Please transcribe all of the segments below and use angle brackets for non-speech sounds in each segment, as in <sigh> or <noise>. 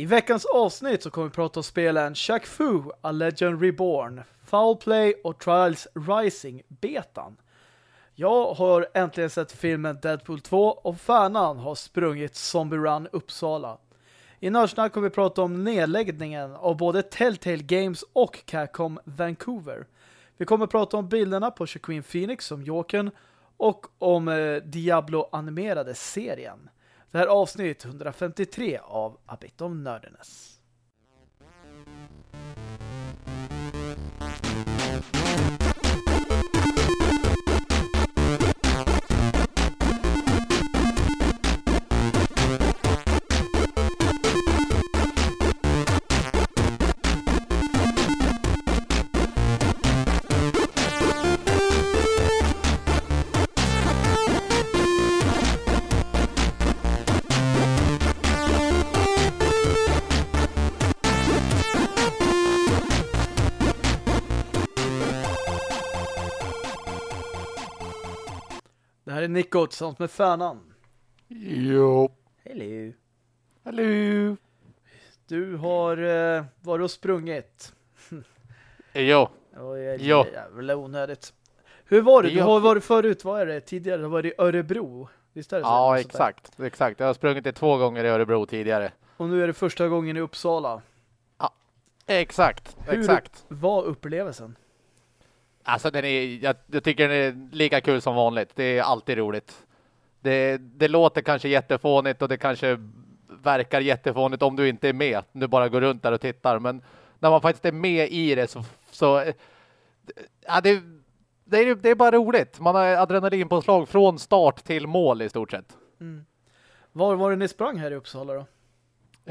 I veckans avsnitt så kommer vi prata om spelen Shaq Fu, A Legend Reborn, Foul Play och Trials Rising betan. Jag har äntligen sett filmen Deadpool 2 och fanan har sprungit Zombie Run Uppsala. I Nördsnack kommer vi prata om nedläggningen av både Telltale Games och Capcom Vancouver. Vi kommer prata om bilderna på Shaquin Phoenix som Jokern och om eh, Diablo-animerade serien. Det här avsnittet avsnitt 153 av A Bit of Nerdiness. Här är Nico tillsammans med Färnan. Jo. Hello. Hallå. Du har eh, varit och sprungit. Jo. Är Ja. jävla onödigt. Hur var det? Du Ja. har varit förut, vad är det? Tidigare har varit i Örebro. Visst är det så? Ja, där. exakt. Exakt. Jag har sprungit det två gånger i Örebro tidigare. Och nu är det första gången i Uppsala. Exakt. Hur Exakt. var upplevelsen? Alltså den är, jag, jag tycker den är lika kul som vanligt. Det är alltid roligt. Det, det låter kanske jättefånigt och det kanske verkar jättefånigt om du inte är med. Du bara går runt där och tittar. Men när man faktiskt är med i det så, så ja, det, det, är, det är bara roligt. Man har adrenalinpåslag från start till mål i stort sett. Var var det ni sprang här i Uppsala då?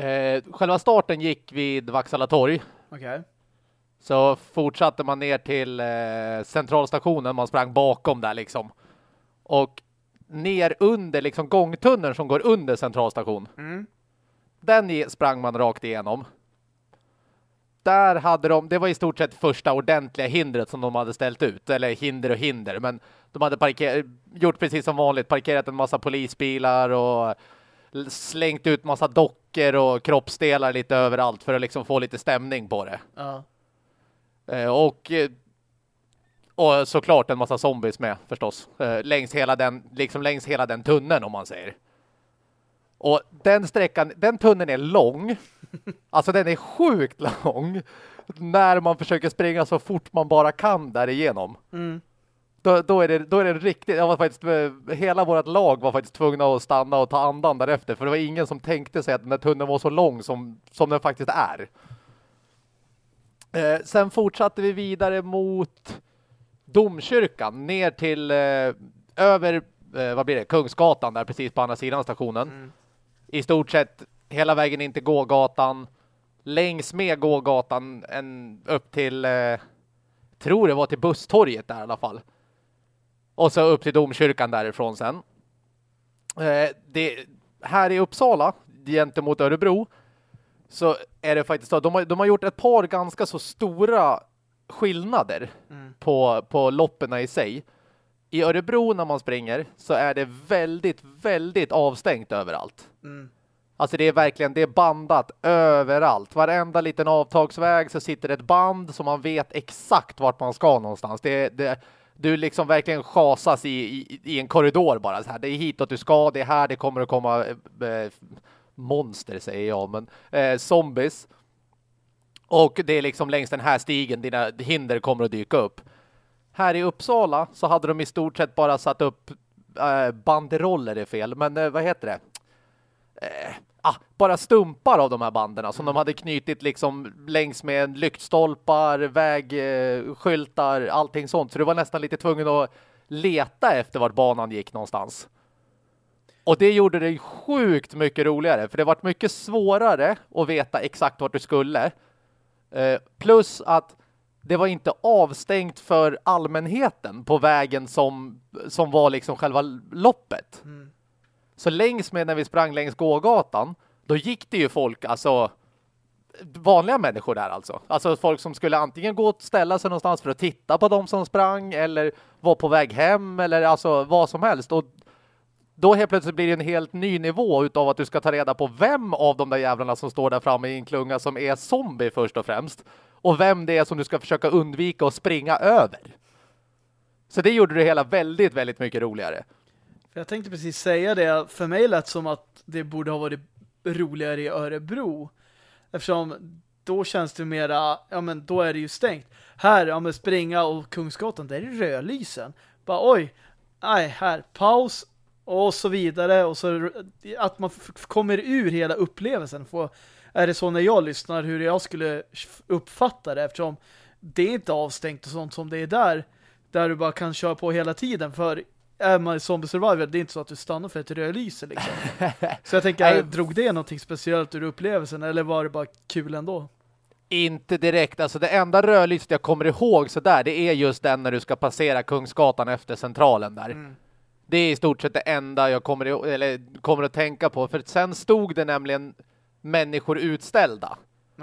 Eh, själva starten gick vid Vaksala torg. Okej. Så fortsatte man ner till eh, centralstationen. Man sprang bakom där liksom. Och ner under liksom gångtunneln som går under centralstation. Mm. Den sprang man rakt igenom. Där hade de, det var i stort sett första ordentliga hindret som de hade ställt ut. Eller hinder och hinder. Men de hade parker, gjort precis som vanligt. Parkerat en massa polisbilar och slängt ut massa dockor och kroppsdelar lite överallt för att liksom få lite stämning på det. Ja. Eh, och, eh, och såklart en massa zombies med förstås. Eh, längs hela den, liksom längs hela den tunneln om man säger. Och den sträckan, den tunneln är lång. <laughs> Alltså den är sjukt lång. När man försöker springa så fort man bara kan där igenom. Mm. Då, då är det, då är det riktigt, jag var faktiskt, hela vårt lag var faktiskt tvungna att stanna och ta andan därefter. För det var ingen som tänkte sig att den här tunneln var så lång som, som den faktiskt är. Eh, sen fortsatte vi vidare mot domkyrkan ner till eh, över, eh, vad blir det, Kungsgatan där precis på andra sidan stationen. Mm. I stort sett hela vägen in till gågatan, längs med gågatan en, upp till, eh, tror det var till busstorget där i alla fall. Och så upp till domkyrkan därifrån sen. Eh, det, här i Uppsala, gentemot Örebro, så är det faktiskt så. De har, de har gjort ett par ganska så stora skillnader Mm. på, på lopperna i sig. I Örebro när man springer så är det väldigt, väldigt avstängt överallt. Mm. Alltså det är verkligen, det är bandat överallt. Varenda liten avtagsväg så sitter ett band som man vet exakt vart man ska någonstans. Det, det, du liksom verkligen chasas i, i, i en korridor bara. Så här. Det är hitåt du ska, det är här det kommer att komma eh, monster säger jag, men eh, zombies. Och det är liksom längs den här stigen dina hinder kommer att dyka upp. Här i Uppsala så hade de i stort sett bara satt upp eh, banderoller är fel, men eh, vad heter det? Eh, ah, bara stumpar av de här banderna som de hade knutit liksom längs med lyktstolpar, vägskyltar, eh, allting sånt. Så du var nästan lite tvungen att leta efter vart banan gick någonstans. Och det gjorde det sjukt mycket roligare, för det var mycket svårare att veta exakt vart du skulle. Eh, plus att det var inte avstängt för allmänheten på vägen som, som var liksom själva loppet. Mm. Så längs med när vi sprang längs gågatan, då gick det ju folk, alltså vanliga människor där alltså. Alltså folk som skulle antingen gå och ställa sig någonstans för att titta på de som sprang eller var på väg hem eller alltså vad som helst. Och då helt plötsligt blir det en helt ny nivå utav att du ska ta reda på vem av de där jävlarna som står där framme i en klunga som är zombie först och främst. Och vem det är som du ska försöka undvika och springa över. Så det gjorde det hela väldigt, väldigt mycket roligare. Jag tänkte precis säga det. För mig lät som att det borde ha varit roligare i Örebro. Eftersom då känns det mera, ja men då är det ju stängt. Här, ja men springa och Kungsgatan, där är det rödlysen. Bara oj, nej, här, paus och så vidare. Och så att man kommer ur hela upplevelsen. Får, är det så när jag lyssnar hur jag skulle uppfatta det eftersom det är inte avstängt och sånt som det är där. Där du bara kan köra på hela tiden. För är man zombie survivor, det är inte så att du stannar för ett rödlyse liksom. så jag tänker, <laughs> drog det någonting speciellt ur upplevelsen eller var det bara kul ändå? Inte direkt, alltså det enda rödlyset jag kommer ihåg så där, det är just den när du ska passera Kungsgatan efter centralen där. Mm. Det är i stort sett det enda jag kommer, eller, kommer att tänka på, för sen stod det nämligen människor utställda.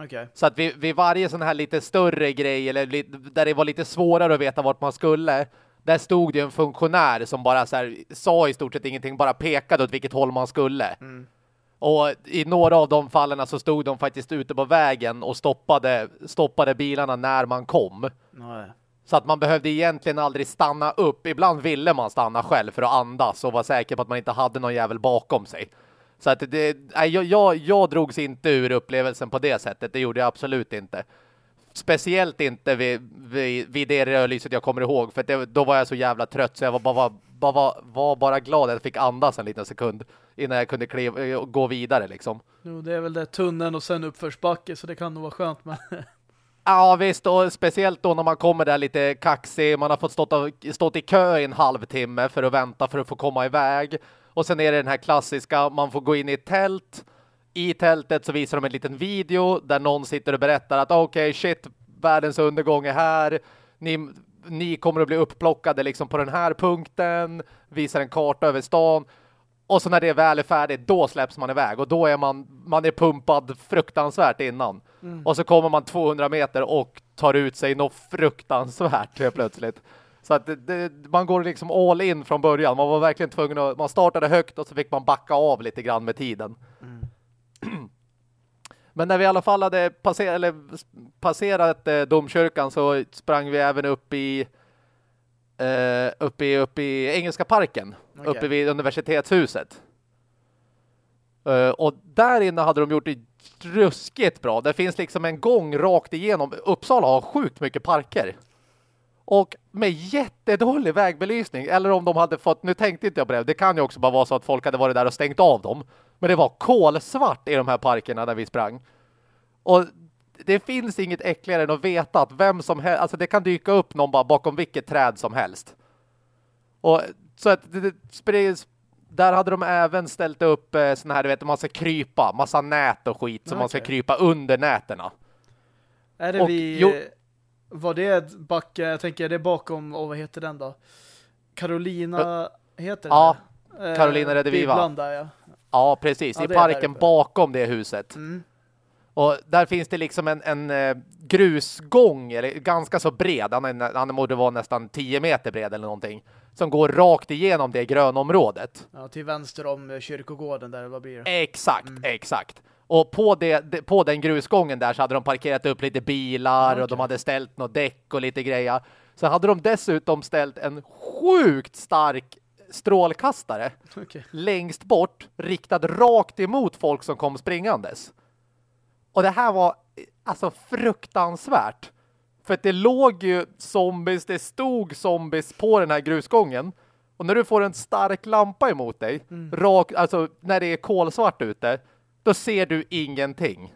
Okay. Så att vid, vid varje sån här lite större grej, eller där det var lite svårare att veta vart man skulle, där stod det en funktionär som bara så här, sa i stort sett ingenting, bara pekade åt vilket håll man skulle. Mm. Och i några av de fallen så stod de faktiskt ute på vägen och stoppade, stoppade bilarna när man kom. Nej. Så att man behövde egentligen aldrig stanna upp. Ibland ville man stanna själv för att andas och vara säker på att man inte hade någon jävel bakom sig. Så att det, nej, jag, jag, jag drogs inte ur upplevelsen på det sättet. Det gjorde jag absolut inte. Speciellt inte vid, vid, vid det rödlyset jag kommer ihåg. För det, då var jag så jävla trött så jag var bara, bara, var bara glad att jag fick andas en liten sekund innan jag kunde kliva, eh, gå vidare liksom. Jo, det är väl det tunneln och sen uppförsbacke så det kan nog vara skönt men... <laughs> Ja visst, och speciellt då när man kommer där lite kaxig, man har fått stått, stått i kö i en halvtimme för att vänta för att få komma iväg. Och sen är det den här klassiska, man får gå in i ett tält. I tältet så visar de en liten video där någon sitter och berättar att ah, okej, okay, shit, världens undergång är här. Ni, ni kommer att bli upplockade liksom på den här punkten. Visar en karta över stan. Och så när det väl är färdigt, då släpps man iväg. Och då är man, man är pumpad fruktansvärt innan. Mm. Och så kommer man 200 meter och tar ut sig något fruktansvärt helt plötsligt. Så att det, det, man går liksom all in från början. Man var verkligen tvungen att, man startade högt och så fick man backa av lite grann med tiden. Mm. Men när vi i alla fall hade passer, passerat eh, domkyrkan så sprang vi även upp i eh, upp i, upp i Engelska parken. Okay. Uppe vid universitetshuset. Uh, och där inne hade de gjort det ruskigt bra. Det finns liksom en gång rakt igenom. Uppsala har sjukt mycket parker. Och med jättedålig vägbelysning. Eller om de hade fått, nu tänkte inte jag på det. Det kan ju också bara vara så att folk hade varit där och stängt av dem. Men det var kolsvart i de här parkerna där vi sprang. Och det finns inget äckligare än att veta att vem som helst, alltså det kan dyka upp någon bara bakom vilket träd som helst. Och så att det, där hade de även ställt upp eh, såna här, du vet, man ska krypa, massa nät och skit som okay. man ska krypa under näterna. Är det och, vi, jo, var det backe, jag tänker, är det bakom, och vad heter den då? Carolina, heter den? Ja, det? Carolina eh, Rediviva. ja. ja, precis. Ja, I parken bakom det huset. Mm. Och där finns det liksom en, en uh, grusgång, eller ganska så bred. Han, är, han borde vara nästan 10 meter bred eller någonting. Som går rakt igenom det grönområdet. Ja, till vänster om uh, kyrkogården där, vad blir det? Exakt, mm. exakt. Och på, det, på den grusgången där så hade de parkerat upp lite bilar okay. och de hade ställt något däck och lite grejer. Så hade de dessutom ställt en sjukt stark strålkastare <laughs> okay. längst bort, riktad rakt emot folk som kom springandes. Och det här var alltså fruktansvärt. För att det låg ju zombies, det stod zombies på den här grusgången. Och när du får en stark lampa emot dig, mm. rak, alltså när det är kolsvart ute, då ser du ingenting.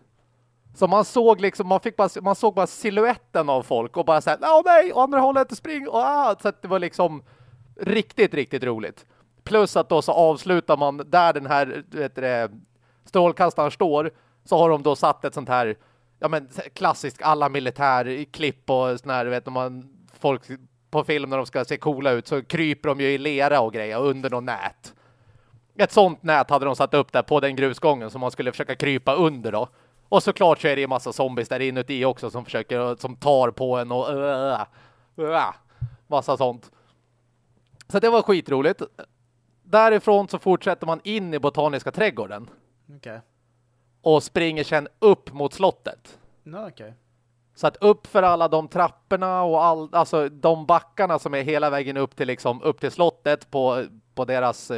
Så man såg liksom, man fick bara, man såg bara siluetten av folk och bara såhär, åh nej, och andra hållet spring, och ah, så det var liksom riktigt, riktigt roligt. Plus att då så avslutar man där den här vet det, strålkastaren står så har de då satt ett sånt här ja men klassiskt alla militär klipp och sån här, vet man folk på film när de ska se coola ut så kryper de ju i lera och grejer under något nät. Ett sånt nät hade de satt upp där på den grusgången som man skulle försöka krypa under då. Och såklart så är det ju massa zombies där inuti också som försöker, som tar på en och uh, uh, massa sånt. Så det var skitroligt. därifrån så fortsätter man in i Botaniska trädgården. Okej. Okay. Och springer sen upp mot slottet. No. Okay. Så att upp för alla de trapporna och all, alltså de backarna som är hela vägen upp till liksom upp till slottet på, på deras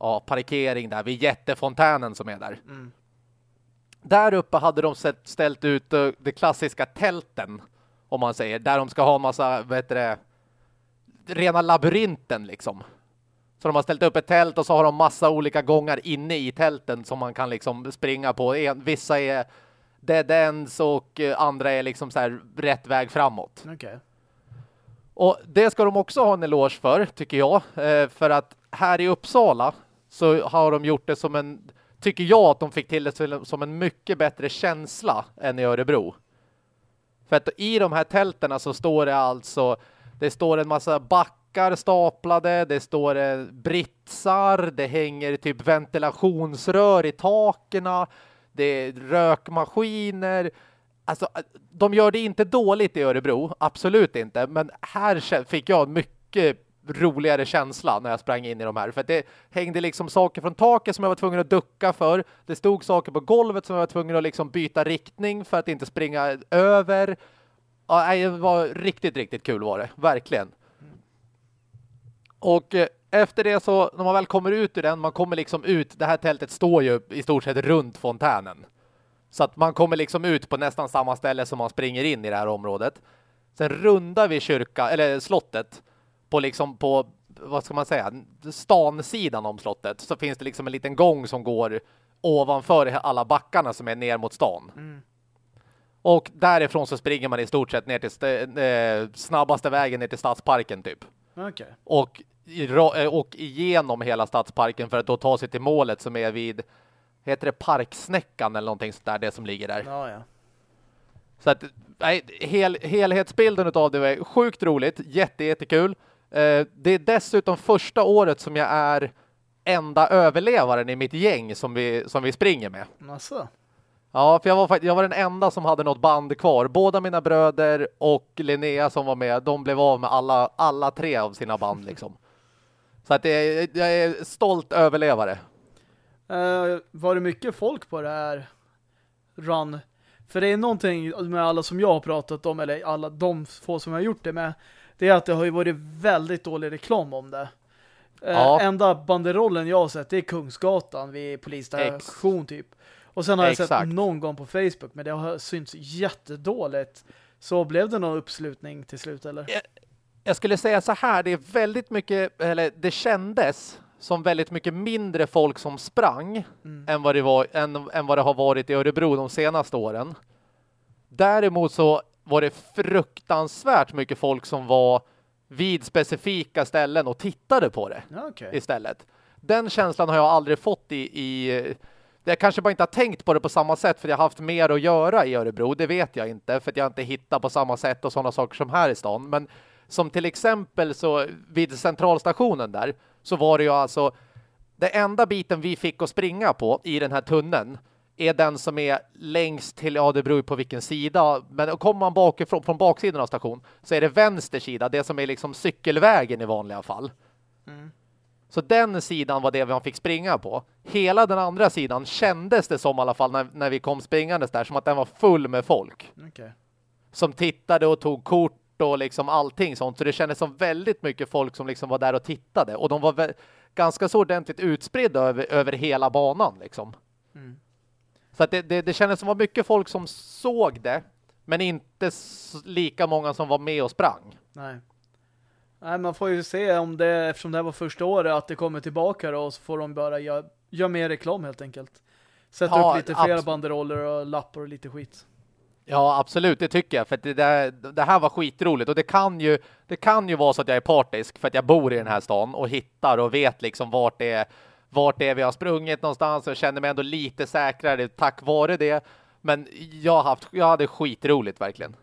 ja, parkering där vid jättefontänen som är där. Mm. Där uppe hade de ställt ut uh, de klassiska tälten om man säger, där de ska ha en massa, vad heter det, rena labyrinten liksom. Så de har ställt upp ett tält och så har de massa olika gångar inne i tälten som man kan liksom springa på. En, vissa är dead ends och uh, andra är liksom så här rätt väg framåt. Okay. Och det ska de också ha en eloge för, tycker jag. Eh, för att här i Uppsala så har de gjort det som en, tycker jag att de fick till det som en mycket bättre känsla än i Örebro. För att i de här tälterna så står det alltså, det står en massa backar staplade, det står eh, britsar, det hänger typ ventilationsrör i takerna, det är rökmaskiner. Alltså, eh, de gör det inte dåligt i Örebro, absolut inte. Men här fick jag mycket roligare känsla när jag sprang in i de här. För att det hängde liksom saker från taket som jag var tvungen att ducka för. Det stod saker på golvet som jag var tvungen att liksom byta riktning för att inte springa över. Ja, det var riktigt, riktigt kul var det. Verkligen. Och eh, efter det så, när man väl kommer ut ur den, man kommer liksom ut, det här tältet står ju i stort sett runt fontänen. Så att man kommer liksom ut på nästan samma ställe som man springer in i det här området. Sen rundar vi kyrka, eller slottet på liksom på, vad ska man säga, stansidan om slottet så finns det liksom en liten gång som går ovanför alla backarna som är ner mot stan. Mm. Och därifrån så springer man i stort sett ner till eh, snabbaste vägen ner till stadsparken typ. Okay. Och, och igenom hela stadsparken för att då ta sig till målet som är vid heter det Parksnäckan eller någonting sånt där, det som ligger där. Ja, ja. Så att nej, hel, helhetsbilden av det var sjukt roligt, jätte, jättekul. Eh, det är dessutom första året som jag är enda överlevaren i mitt gäng som vi, som vi springer med. Massa. Ja, för jag var, jag var den enda som hade något band kvar. Båda mina bröder och Linnea som var med, de blev av med alla, alla tre av sina band liksom. Så att det, jag är stolt överlevare. Uh, var det mycket folk på det här run? För det är någonting med alla som jag har pratat om, eller alla de få som har gjort det med, det är att det har ju varit väldigt dålig reklam om det. Eh, ja. enda banderollen jag har sett det är Kungsgatan vid polisstation typ. Och sen har jag Exakt. sett någon gång på Facebook men det har synts jättedåligt. Så blev det någon uppslutning till slut eller? Jag, skulle säga så här, det är väldigt mycket, eller det kändes som väldigt mycket mindre folk som sprang mm. än, vad det var, än, än vad det har varit i Örebro de senaste åren. Däremot så var det fruktansvärt mycket folk som var vid specifika ställen och tittade på det okay. istället. Den känslan har jag aldrig fått i, i jag kanske bara inte har tänkt på det på samma sätt för jag har haft mer att göra i Örebro, det vet jag inte för att jag inte hittar på samma sätt och sådana saker som här i stan. Men som till exempel så vid centralstationen där så var det ju alltså det enda biten vi fick att springa på i den här tunneln är den som är längst till, ja det beror ju på vilken sida, men kommer man bakifrån, från baksidan av station så är det vänster sida, det som är liksom cykelvägen i vanliga fall. Mm. Så den sidan var det man fick springa på. Hela den andra sidan kändes det som i alla fall när, när vi kom springandes där, som att den var full med folk. Okay. Som tittade och tog kort och liksom allting sånt. Så det kändes som väldigt mycket folk som liksom var där och tittade. Och de var ganska så ordentligt utspridda över, över hela banan liksom. Mm. Så att det, det, det kändes som var mycket folk som såg det. Men inte lika många som var med och sprang. Nej. Nej, man får ju se om det, eftersom det här var första året, att det kommer tillbaka då, och så får de bara göra, göra mer reklam helt enkelt. Sätta ja, upp lite flera banderoller och lappar och lite skit. Ja, absolut, det tycker jag. För det, där, det här var skitroligt. Och det kan, ju, det kan ju vara så att jag är partisk för att jag bor i den här stan och hittar och vet liksom vart det är, vart det är vi har sprungit någonstans och känner mig ändå lite säkrare tack vare det. Men jag, har haft, jag hade skitroligt verkligen.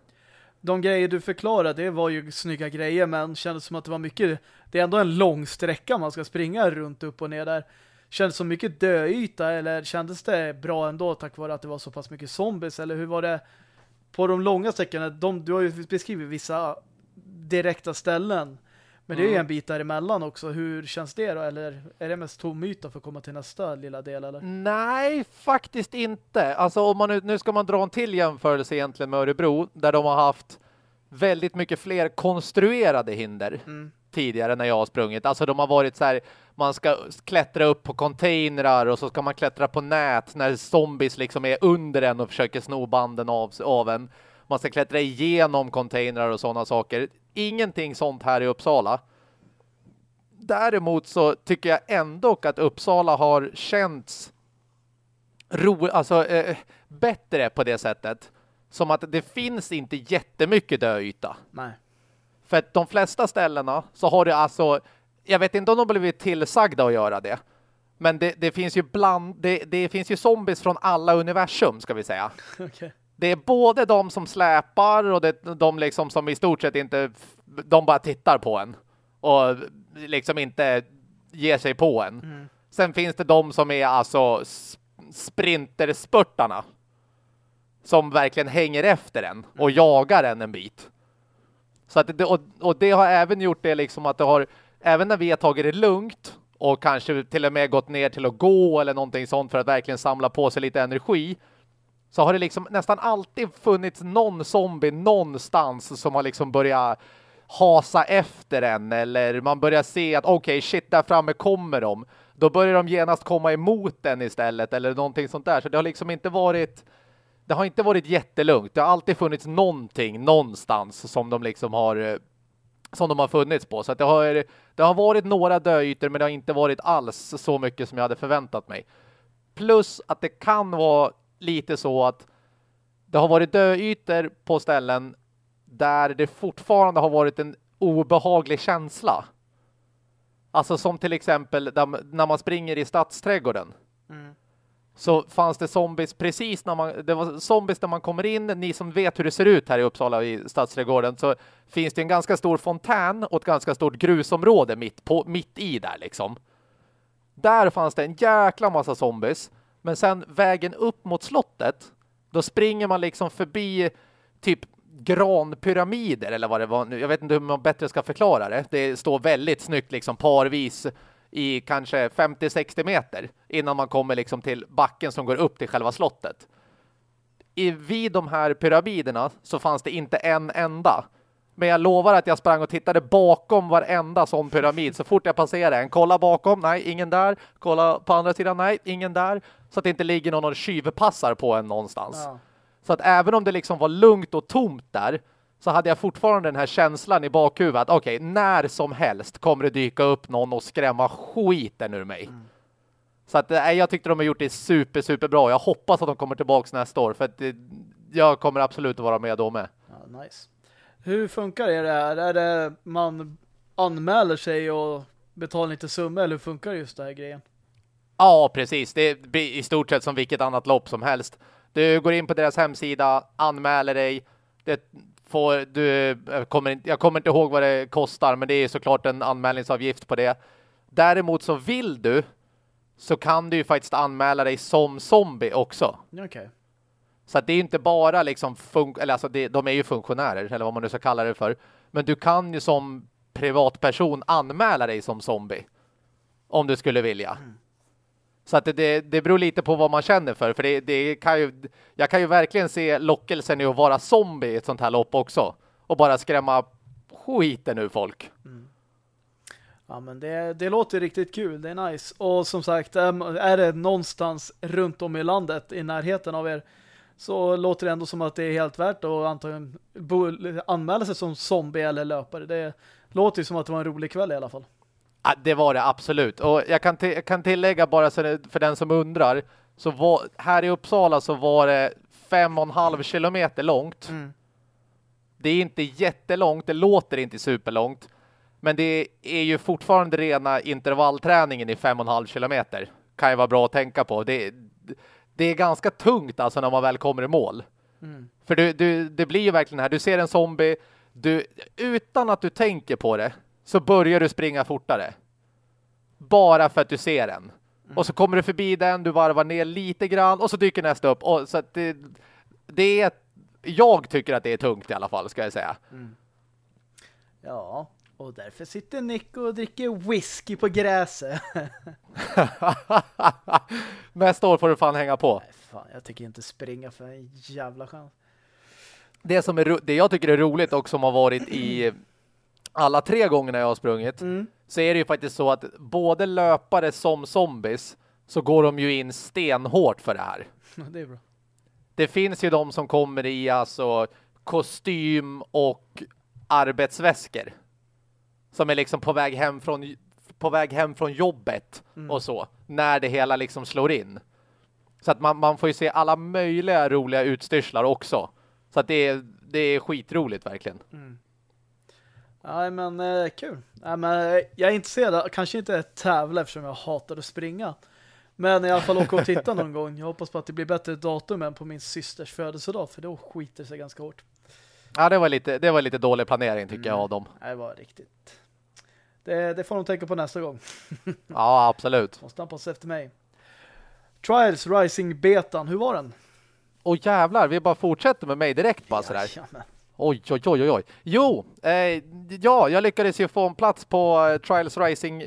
De grejer du förklarade, det var ju snygga grejer men kändes som att det var mycket, det är ändå en lång sträcka man ska springa runt upp och ner där. Kändes som mycket döyta eller kändes det bra ändå tack vare att det var så pass mycket zombies eller hur var det på de långa sträckorna, de, du har ju beskrivit vissa direkta ställen. Men det är ju Mm. en bit däremellan också. Hur känns det då? Eller är det mest tom yta för att komma till nästa lilla del? Eller? Nej, faktiskt inte. Alltså om man nu, nu ska man dra en till jämförelse egentligen med Örebro där de har haft väldigt mycket fler konstruerade hinder Mm tidigare när jag har sprungit. Alltså de har varit så här, man ska klättra upp på containrar och så ska man klättra på nät när zombies liksom är under en och försöker sno banden av, av en. Man ska klättra igenom containrar och sådana saker. Ingenting sånt här i Uppsala. Däremot så tycker jag ändå att Uppsala har känts ro, alltså eh, bättre på det sättet. Som att det finns inte jättemycket döyta. Nej. För att de flesta ställena så har det alltså, jag vet inte om de blivit tillsagda att göra det. Men det, det finns ju bland, det, det finns ju zombies från alla universum ska vi säga. <laughs> Okej. Det är både de som släpar och det, de liksom som i stort sett inte, de bara tittar på en. Och liksom inte ger sig på en. Mm. Sen finns det de som är alltså sprinterspurtarna. Som verkligen hänger efter en och jagar en en bit. Så att det, och, och det har även gjort det liksom att det har, även när vi har tagit det lugnt och kanske till och med gått ner till att gå eller någonting sånt för att verkligen samla på sig lite energi så har det liksom nästan alltid funnits någon zombie någonstans som har liksom börjat hasa efter en eller man börjar se att okej shit där framme kommer de. Då börjar de genast komma emot den istället eller någonting sånt där. Så det har liksom inte varit det har inte varit jättelugnt. Det har alltid funnits någonting någonstans som de liksom har eh, som de har funnits på. Så att det har det har varit några döytor men det har inte varit alls så mycket som jag hade förväntat mig. Plus att det kan vara lite så att det har varit döytor på ställen där det fortfarande har varit en obehaglig känsla. Alltså som till exempel när man springer i stadsträdgården. Mm. Så fanns det zombies precis när man, det var zombies när man kommer in, ni som vet hur det ser ut här i Uppsala i stadsträdgården så finns det en ganska stor fontän och ett ganska stort grusområde mitt, på, mitt i där liksom. Där fanns det en jäkla massa zombies. Men sen vägen upp mot slottet, då springer man liksom förbi typ granpyramider eller vad det var nu. Jag vet inte hur man bättre ska förklara det. Det står väldigt snyggt liksom parvis i kanske 50-60 meter innan man kommer liksom till backen som går upp till själva slottet. I, vid de här pyramiderna så fanns det inte en enda. Men jag lovar att jag sprang och tittade bakom varenda sån pyramid så fort jag passerade en. Kolla bakom, nej, ingen där. Kolla på andra sidan, nej, ingen där. Så att det inte ligger någon och tjuvpassar på en någonstans. Ja. Så att även om det liksom var lugnt och tomt där så hade jag fortfarande den här känslan i bakhuvudet att okej, när som helst kommer det dyka upp någon och skrämma skiten ur mig. Så att äh, jag tyckte de har gjort det super, super bra. Jag hoppas att de kommer tillbaka nästa år för att det, jag kommer absolut att vara med då med. Ja, nice. Hur funkar det här? Är det man anmäler sig och betalar lite summa eller hur funkar just det här grejen? Ja, precis. Det blir i stort sett som vilket annat lopp som helst. Du går in på deras hemsida, anmäler dig. Det får, du, jag, kommer, inte- jag kommer inte ihåg vad det kostar, men det är såklart en anmälningsavgift på det. Däremot så vill du så kan du ju faktiskt anmäla dig som zombie också. Okej. Så det är inte bara liksom eller alltså det, de är ju funktionärer eller vad man nu ska kalla det för. Men du kan ju som privatperson anmäla dig som zombie. Om du skulle vilja. Så att det, det, det beror lite på vad man känner för. För det, det kan ju, jag kan ju verkligen se lockelsen i att vara zombie i ett sånt här lopp också. Och bara skrämma skiten ur folk. Ja, men det, det låter riktigt kul. Det är nice. Och som sagt, är det någonstans runt om i landet i närheten av er så låter det ändå som att det är helt värt att antagligen bo, anmäla sig som zombie eller löpare. Det låter ju som att det var en rolig kväll i alla fall. Ja, det var det absolut. Och jag kan, jag kan tillägga bara för den som undrar. Så var, här i Uppsala så var det fem och en halv kilometer långt. Mm. Det är inte jättelångt, det låter inte superlångt. Men det är ju fortfarande rena intervallträningen i fem och en halv kilometer. Kan ju vara bra att tänka på. Det, det är ganska tungt alltså när man väl kommer i mål. Mm. För du, du, det blir ju verkligen här, du ser en zombie, du, utan att du tänker på det så börjar du springa fortare. Bara för att du ser den. Och så kommer du förbi den, du varvar ner lite grann och så dyker nästa upp. Och så det, det är, jag tycker att det är tungt i alla fall ska jag säga. Ja. Och därför sitter Nick och dricker whisky på gräset. <laughs> Nästa år får du fan hänga på. Nej, fan, jag tycker inte springa för en jävla chans. Det som är det jag tycker är roligt och som har varit i alla tre gångerna jag har sprungit Mm. så är det ju faktiskt så att både löpare som zombies så går de ju in stenhårt för det här. Det är bra. Det finns ju de som kommer i alltså kostym och arbetsväskor. Som är liksom på väg hem från på väg hem från jobbet Mm. och så. När det hela liksom slår in. Så att man, man får ju se alla möjliga roliga utstyrslar också. Så att det är, det är skitroligt verkligen. Nej, men eh, kul. Nej, men eh, jag är intresserad. Kanske inte tävla eftersom jag hatar att springa. Men i alla fall åka och titta någon gång. Jag hoppas på att det blir bättre datum än på min systers födelsedag. För då skiter sig ganska hårt. Ja, det var lite, det var lite dålig planering tycker Mm. jag av dem. Nej, det var riktigt. Det, det får de tänka på nästa gång. <laughs> Ja, absolut. Måste anpassa efter mig. Trials Rising Betan, hur var den? Och jävlar, vi bara fortsätter med mig direkt bara sådär. Jajamän. Oj, oj, oj, oj, oj. Jo, eh, ja, jag lyckades ju få en plats på eh, Trials Rising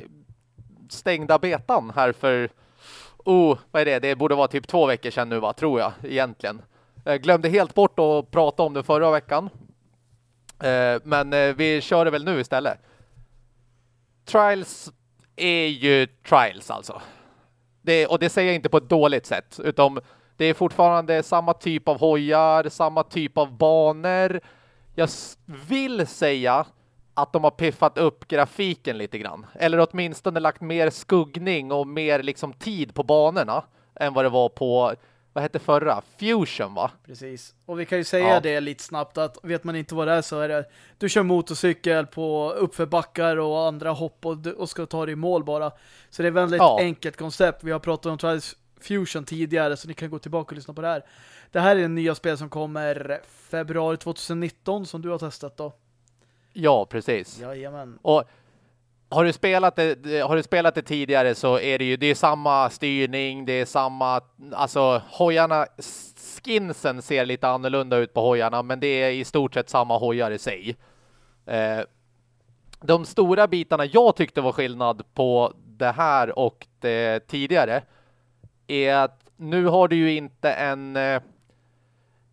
stängda betan här för, oh, vad är det? Det borde vara typ två veckor sedan nu va, tror jag, egentligen. Jag glömde helt bort att prata om det förra veckan. Eh, men eh, vi kör det väl nu istället. Trials är ju Trials alltså. Det, och det säger jag inte på ett dåligt sätt, utan det är fortfarande samma typ av hojar, samma typ av banor. Jag vill säga att de har piffat upp grafiken lite grann. Eller åtminstone lagt mer skuggning och mer liksom tid på banorna än vad det var på, vad hette förra? Fusion va? Precis. Och vi kan ju säga Ja. det lite snabbt att vet man inte vad det är så är det du kör motorcykel på uppförbackar och andra hopp och, och ska ta dig i mål bara. Så det är väldigt Ja. enkelt koncept. Vi har pratat om Trials Fusion tidigare så ni kan gå tillbaka och lyssna på det här. Det här är en nya spel som kommer februari 2019 som du har testat då. Ja, precis. Jajamän. Och har du spelat det, har du spelat det tidigare så är det ju det är samma styrning, det är samma alltså hojarna skinsen ser lite annorlunda ut på hojarna, men det är i stort sett samma hojar i sig. Eh, de stora bitarna jag tyckte var skillnad på det här och det tidigare är att nu har du ju inte en eh,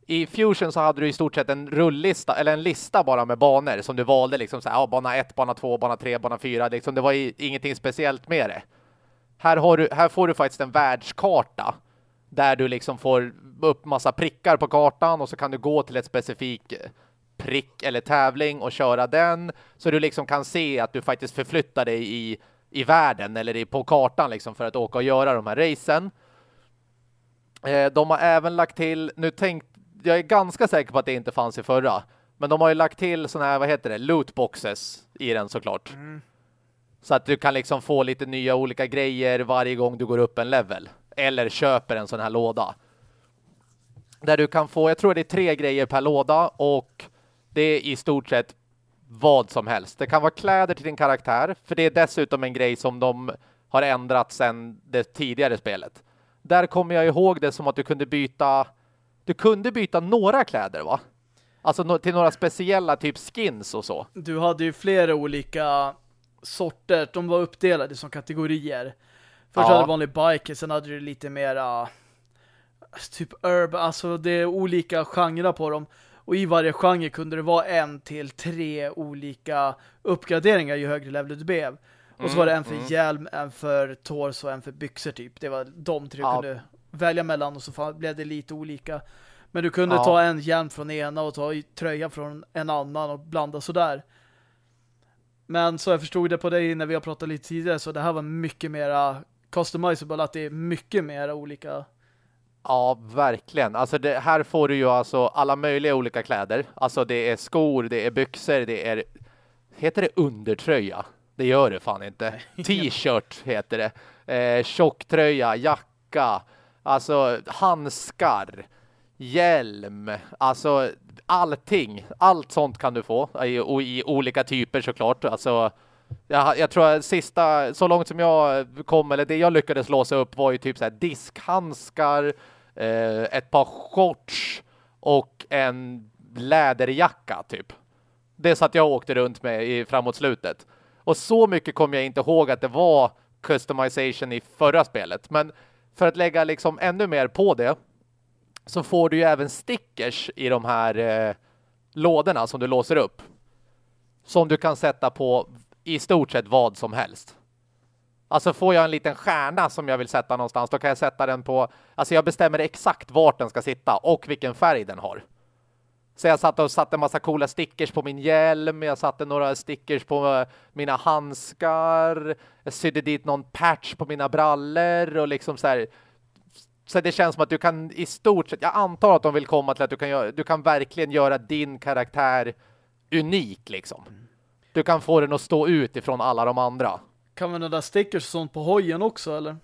i Fusion så hade du i stort sett en rullista eller en lista bara med banor som du valde liksom så här, ja, bana 1, bana 2, bana 3, bana 4 liksom det var i, ingenting speciellt med det. Här har du här får du faktiskt en världskarta där du liksom får upp massa prickar på kartan och så kan du gå till ett specifikt eh, prick eller tävling och köra den så du liksom kan se att du faktiskt förflyttar dig i i världen eller i, på kartan liksom för att åka och göra de här racen. Eh, de har även lagt till, nu tänkt, jag är ganska säker på att det inte fanns i förra, men de har ju lagt till såna här, vad heter det, lootboxes i den såklart. Så att du kan liksom få lite nya olika grejer varje gång du går upp en level. Eller köper en sån här låda. Där du kan få, jag tror det är tre grejer per låda och det är i stort sett vad som helst. Det kan vara kläder till din karaktär, för det är dessutom en grej som de har ändrat sedan det tidigare spelet. Där kommer jag ihåg det som att du kunde byta du kunde byta några kläder va? Alltså no till några speciella typ skins och så. Du hade ju flera olika sorter. De var uppdelade som kategorier. Först Ja. hade du vanlig biker, sen hade du lite mera typ urban, alltså det är olika genrer på dem. Och i varje genre kunde det vara en till tre olika uppgraderingar ju högre level du blev. Och så var det en för hjälm, en för torso och en för byxor typ. Det var de tre du Ja. kunde välja mellan och så blev det lite olika. Men du kunde Ja. ta en hjälm från ena och ta tröja från en annan och blanda sådär. Men så jag förstod det på dig när vi har pratat lite tidigare så det här var mycket mera customizable, att det är mycket mera olika. Ja, verkligen. Alltså det, här får du ju alltså alla möjliga olika kläder. Alltså det är skor, det är byxor, det är... Heter det undertröja? Det gör det fan inte. <laughs> T-shirt heter det. Eh, tjocktröja, jacka, alltså handskar, hjälm, alltså allting. Allt sånt kan du få i, och i olika typer såklart. Alltså jag, jag tror att sista, så långt som jag kom, eller det jag lyckades låsa upp var ju typ så här diskhandskar, eh, ett par shorts och en läderjacka typ. Det satt jag och åkte runt med i, framåt slutet. Och så mycket kommer jag inte ihåg att det var customization i förra spelet. Men för att lägga liksom ännu mer på det så får du ju även stickers i de här eh, lådorna som du låser upp. Som du kan sätta på i stort sett vad som helst. Alltså får jag en liten stjärna som jag vill sätta någonstans, då kan jag sätta den på... Alltså jag bestämmer exakt vart den ska sitta och vilken färg den har. Så jag satt och satte en massa coola stickers på min hjälm. Jag satte några stickers på eh, mina handskar. Jag sydde dit någon patch på mina brallor och liksom så här. Så det känns som att du kan i stort sett, jag antar att de vill komma till att du kan, göra, du kan verkligen göra din karaktär unik liksom. Du kan få den att stå ut ifrån alla de andra. Kan man där stickers och sånt på hojen också eller?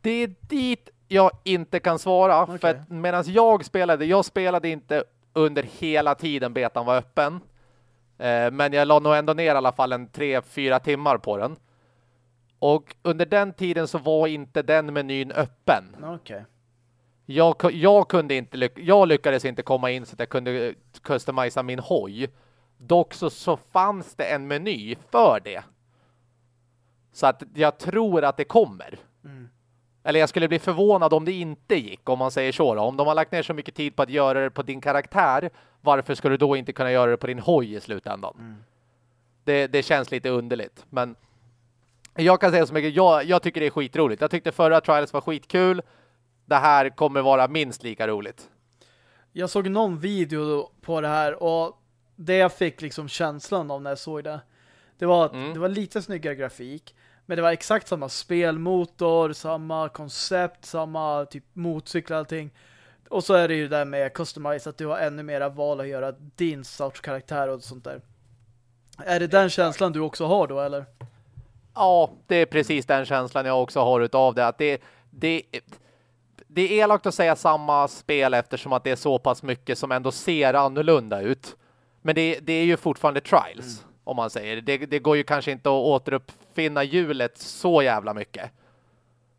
Det är dit jag inte kan svara. Okay. För medan jag spelade, jag spelade inte under hela tiden betan var öppen. Eh, men jag la nog ändå ner i alla fall en 3-4 timmar på den. Och under den tiden så var inte den menyn öppen. Okej. Okay. Jag, jag kunde inte lyck jag lyckades inte komma in så att jag kunde customisa min hoj. Dock så, så fanns det en meny för det. Så att jag tror att det kommer. Mm. Eller jag skulle bli förvånad om det inte gick, om man säger så. Då. Om de har lagt ner så mycket tid på att göra det på din karaktär, varför skulle du då inte kunna göra det på din hoj i slutändan? Mm. Det, det känns lite underligt. Men jag kan säga så mycket, jag, jag tycker det är skitroligt. Jag tyckte förra Trials var skitkul. Det här kommer vara minst lika roligt. Jag såg någon video på det här och det jag fick liksom känslan av när jag såg det det var, mm. det var lite snyggare grafik men det var exakt samma spelmotor, samma koncept, samma typ motorcykel och allting. Och så är det ju det där med customize att du har ännu mera val att göra din sorts karaktär och sånt där. Är det den känslan du också har då, eller? Ja, det är precis den känslan jag också har utav det. Att det, det, det är elakt att säga samma spel eftersom att det är så pass mycket som ändå ser annorlunda ut. Men det, det är ju fortfarande trials. Mm om man säger. Det, det går ju kanske inte att återuppfinna hjulet så jävla mycket.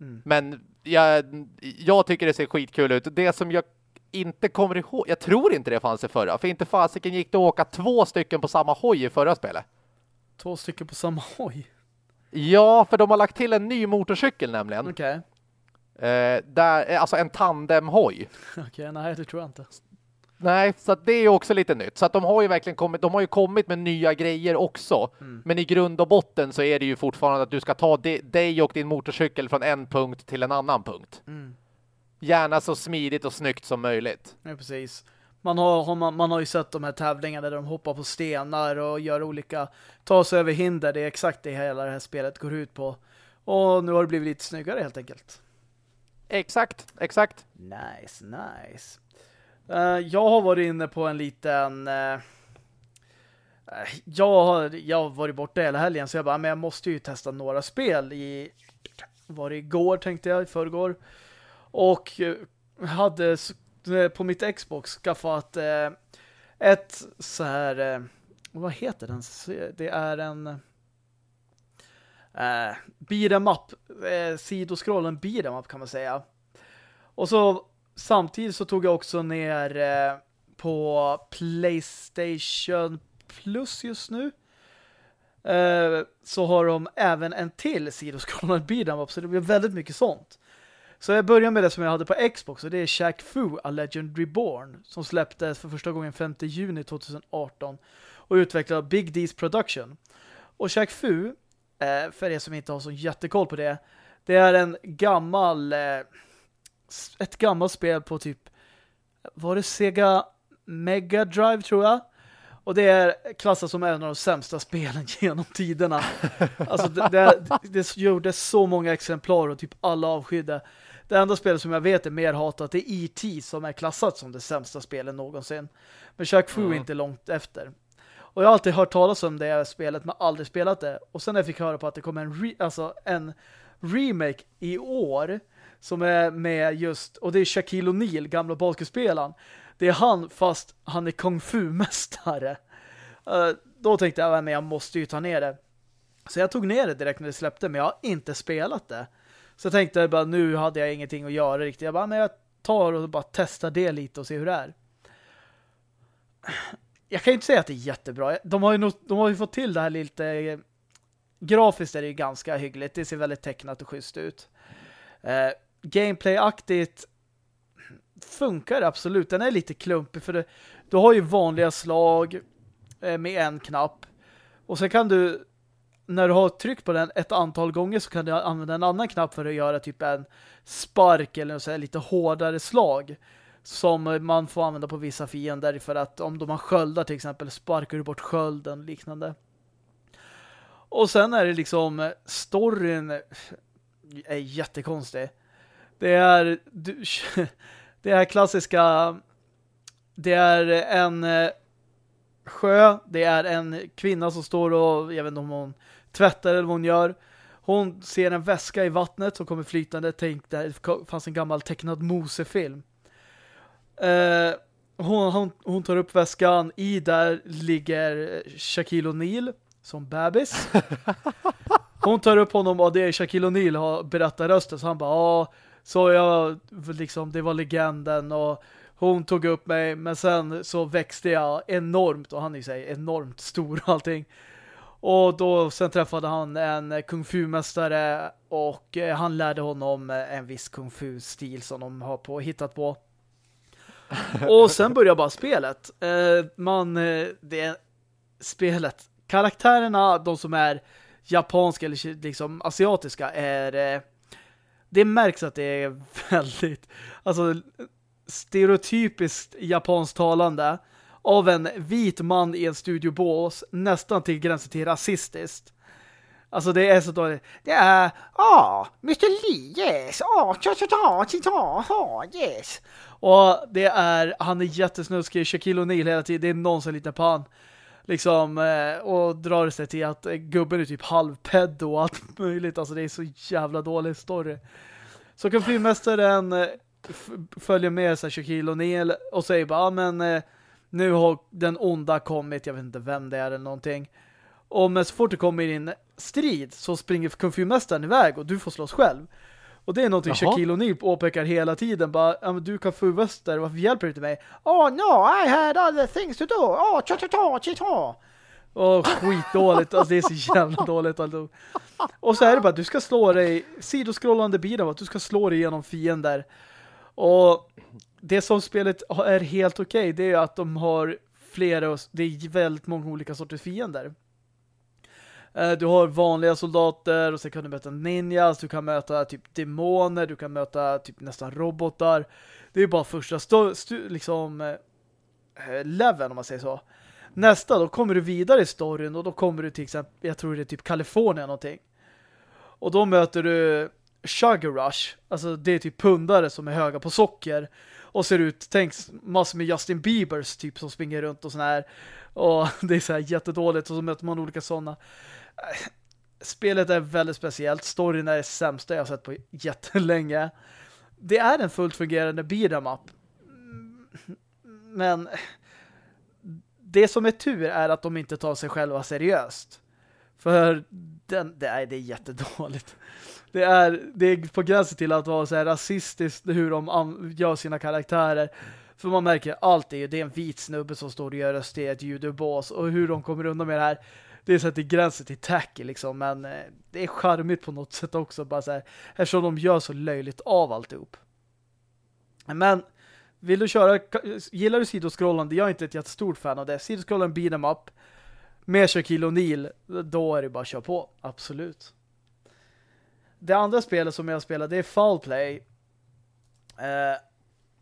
Mm. Men jag, jag tycker det ser skitkul ut. Det som jag inte kommer ihåg, jag tror inte det fanns i förra. För inte fasiken gick det att åka två stycken på samma hoj i förra spelet. Två stycken på samma hoj? Ja, för de har lagt till en ny motorcykel nämligen. Okej. Okay. Eh, alltså en tandemhoj. <laughs> Okej, okay, nej det tror jag inte. Nej, så det är också lite nytt. Så att de har ju verkligen kommit, de har ju kommit med nya grejer också. Mm. Men i grund och botten så är det ju fortfarande att du ska ta dig och din motorcykel från en punkt till en annan punkt. Mm. Gärna så smidigt och snyggt som möjligt. Ja, precis. Man har, man, man har ju sett de här tävlingarna där de hoppar på stenar och gör olika, tar sig över hinder. Det är exakt det hela det här spelet går ut på. Och nu har det blivit lite snyggare helt enkelt. Exakt, exakt. Nice, nice. Uh, jag har varit inne på en liten... Uh, jag, har, jag har varit borta hela helgen så jag bara, ah, men jag måste ju testa några spel i... Var det igår tänkte jag, i förrgår. Och uh, hade på mitt Xbox skaffat ett så här... vad heter den? Det är en... Uh, beat'em up, uh, sidoskrollen beat'em up kan man säga. Och så samtidigt så tog jag också ner eh, på Playstation Plus just nu. Eh, så har de även en till sidoskrollad beat'em up så det blir väldigt mycket sånt. Så jag börjar med det som jag hade på Xbox och det är Shaq Fu, A Legend Reborn som släpptes för första gången 5 juni 2018 och utvecklad av Big D's Production. Och Shaq Fu, eh, för er som inte har så jättekoll på det, det är en gammal eh, ett gammalt spel på typ var det Sega Mega Drive tror jag. Och det är klassat som en av de sämsta spelen <laughs> genom tiderna. Alltså det, det, det gjorde så många exemplar och typ alla avskydda. Det enda spelet som jag vet är mer hatat är E.T. som är klassat som det sämsta spelet någonsin. Men Shark Fu mm. är inte långt efter. Och jag har alltid hört talas om det spelet men aldrig spelat det. Och sen när jag fick höra på att det kommer en, re alltså en remake i år som är med just, och det är Shaquille O'Neal, gamla basketspelaren. Det är han fast han är kung fu-mästare. Uh, då tänkte jag, men jag måste ju ta ner det. Så jag tog ner det direkt när det släppte, men jag har inte spelat det. Så jag tänkte bara, nu hade jag ingenting att göra riktigt. Jag bara, men jag tar och bara testar det lite och ser hur det är. jag kan inte säga att det är jättebra. De har ju, not, de har ju fått till det här lite eh, grafiskt är det ju ganska hyggligt. Det ser väldigt tecknat och schysst ut. Eh, Gameplay-aktigt funkar det absolut. Den är lite klumpig för det, du har ju vanliga slag eh, med en knapp. Och sen kan du när du har tryckt på den ett antal gånger så kan du använda en annan knapp för att göra typ en spark eller så här, lite hårdare slag som man får använda på vissa fiender för att om de har sköldar till exempel sparkar du bort skölden och liknande. Och sen är det liksom storyn är jättekonstig. Det är <laughs> det är klassiska det är en eh, sjö, det är en kvinna som står och jag vet inte om hon tvättar eller vad hon gör. Hon ser en väska i vattnet som kommer flytande. Tänk, det fanns en gammal tecknad Mose-film. Eh, hon, hon, hon, tar upp väskan. I där ligger Shaquille O'Neal som bebis. <laughs> Hon tar upp honom och det är Shaquille O'Neal har berättat rösten. Så han bara, ja, så jag liksom, det var legenden och hon tog upp mig men sen så växte jag enormt och han är ju sig enormt stor och allting. Och då sen träffade han en kung fu-mästare och eh, han lärde honom eh, en viss kung fu-stil som de har på, hittat på. <laughs> Och sen börjar bara spelet. Eh, man, det är spelet. Karaktärerna, de som är japanska eller liksom asiatiska är det märks att det är väldigt alltså stereotypiskt japanstalande av en vit man i en studiobås nästan till gränsen till rasistiskt. Alltså det är så dåligt. Det är, ah, Mr. Lee, yes, ah, cha cha cha cha cha yes. Och det är, han är jättesnuskig, Shaquille O'Neal hela tiden, det är någon som lite på han. Liksom, eh, och drar sig till att eh, gubben är typ halvpeddo och allt <laughs> möjligt. Alltså det är så jävla dålig story. Så kan filmmästaren eh, följa följer med så Shaquille O'Neal och säger bara, ah, men nu har den onda kommit, jag vet inte vem det är eller någonting. Och men så fort det kommer in strid så springer kung iväg och du får slåss själv. Och det är någonting Jaha. Shaquille O'Neal påpekar hela tiden. Bara, du kan få väster, varför hjälper du inte mig? Oh no, I had other things to do. Oh, cha cha cha cha cha. Och skitdåligt, alltså det är så jävla dåligt. Alltså. Och så är det bara, du ska slå dig, sidoskrollande att du ska slå dig igenom fiender. Och det som spelet är helt okej okay, det är att de har flera, det är väldigt många olika sorters fiender. Eh, du har vanliga soldater och sen kan du möta ninjas, du kan möta typ demoner, du kan möta typ nästan robotar. Det är bara första liksom eh, eh, leveln om man säger så. Nästa, då kommer du vidare i storyn och då kommer du till exempel, jag tror det är typ Kalifornien någonting. Och då möter du Sugar Rush. Alltså det är typ pundare som är höga på socker och ser ut, tänk massor med Justin Biebers typ som springer runt och sån här. Och <laughs> det är så här jättedåligt och så möter man olika sådana. Spelet är väldigt speciellt. Storyn är det sämsta jag har sett på jättelänge. Det är en fullt fungerande beat'em up. Men det som är tur är att de inte tar sig själva seriöst. För den, det, är, det är jättedåligt. Det är, det är på gränsen till att vara så här rasistiskt hur de gör sina karaktärer. För man märker allt är det är en vit snubbe som står och gör röst i ett judobås och hur de kommer undan med det här det är så att det är gränsen till tacky liksom, men eh, det är charmigt på något sätt också bara så här, eftersom de gör så löjligt av alltihop. Men vill du köra, gillar du sidoskrollande? Jag är inte ett jättestort fan av det. Sidoskrollande beat'em up med Shaquille O'Neal, då är det bara att köra på. Absolut. Det andra spelet som jag spelar, det är Foul Play. Eh,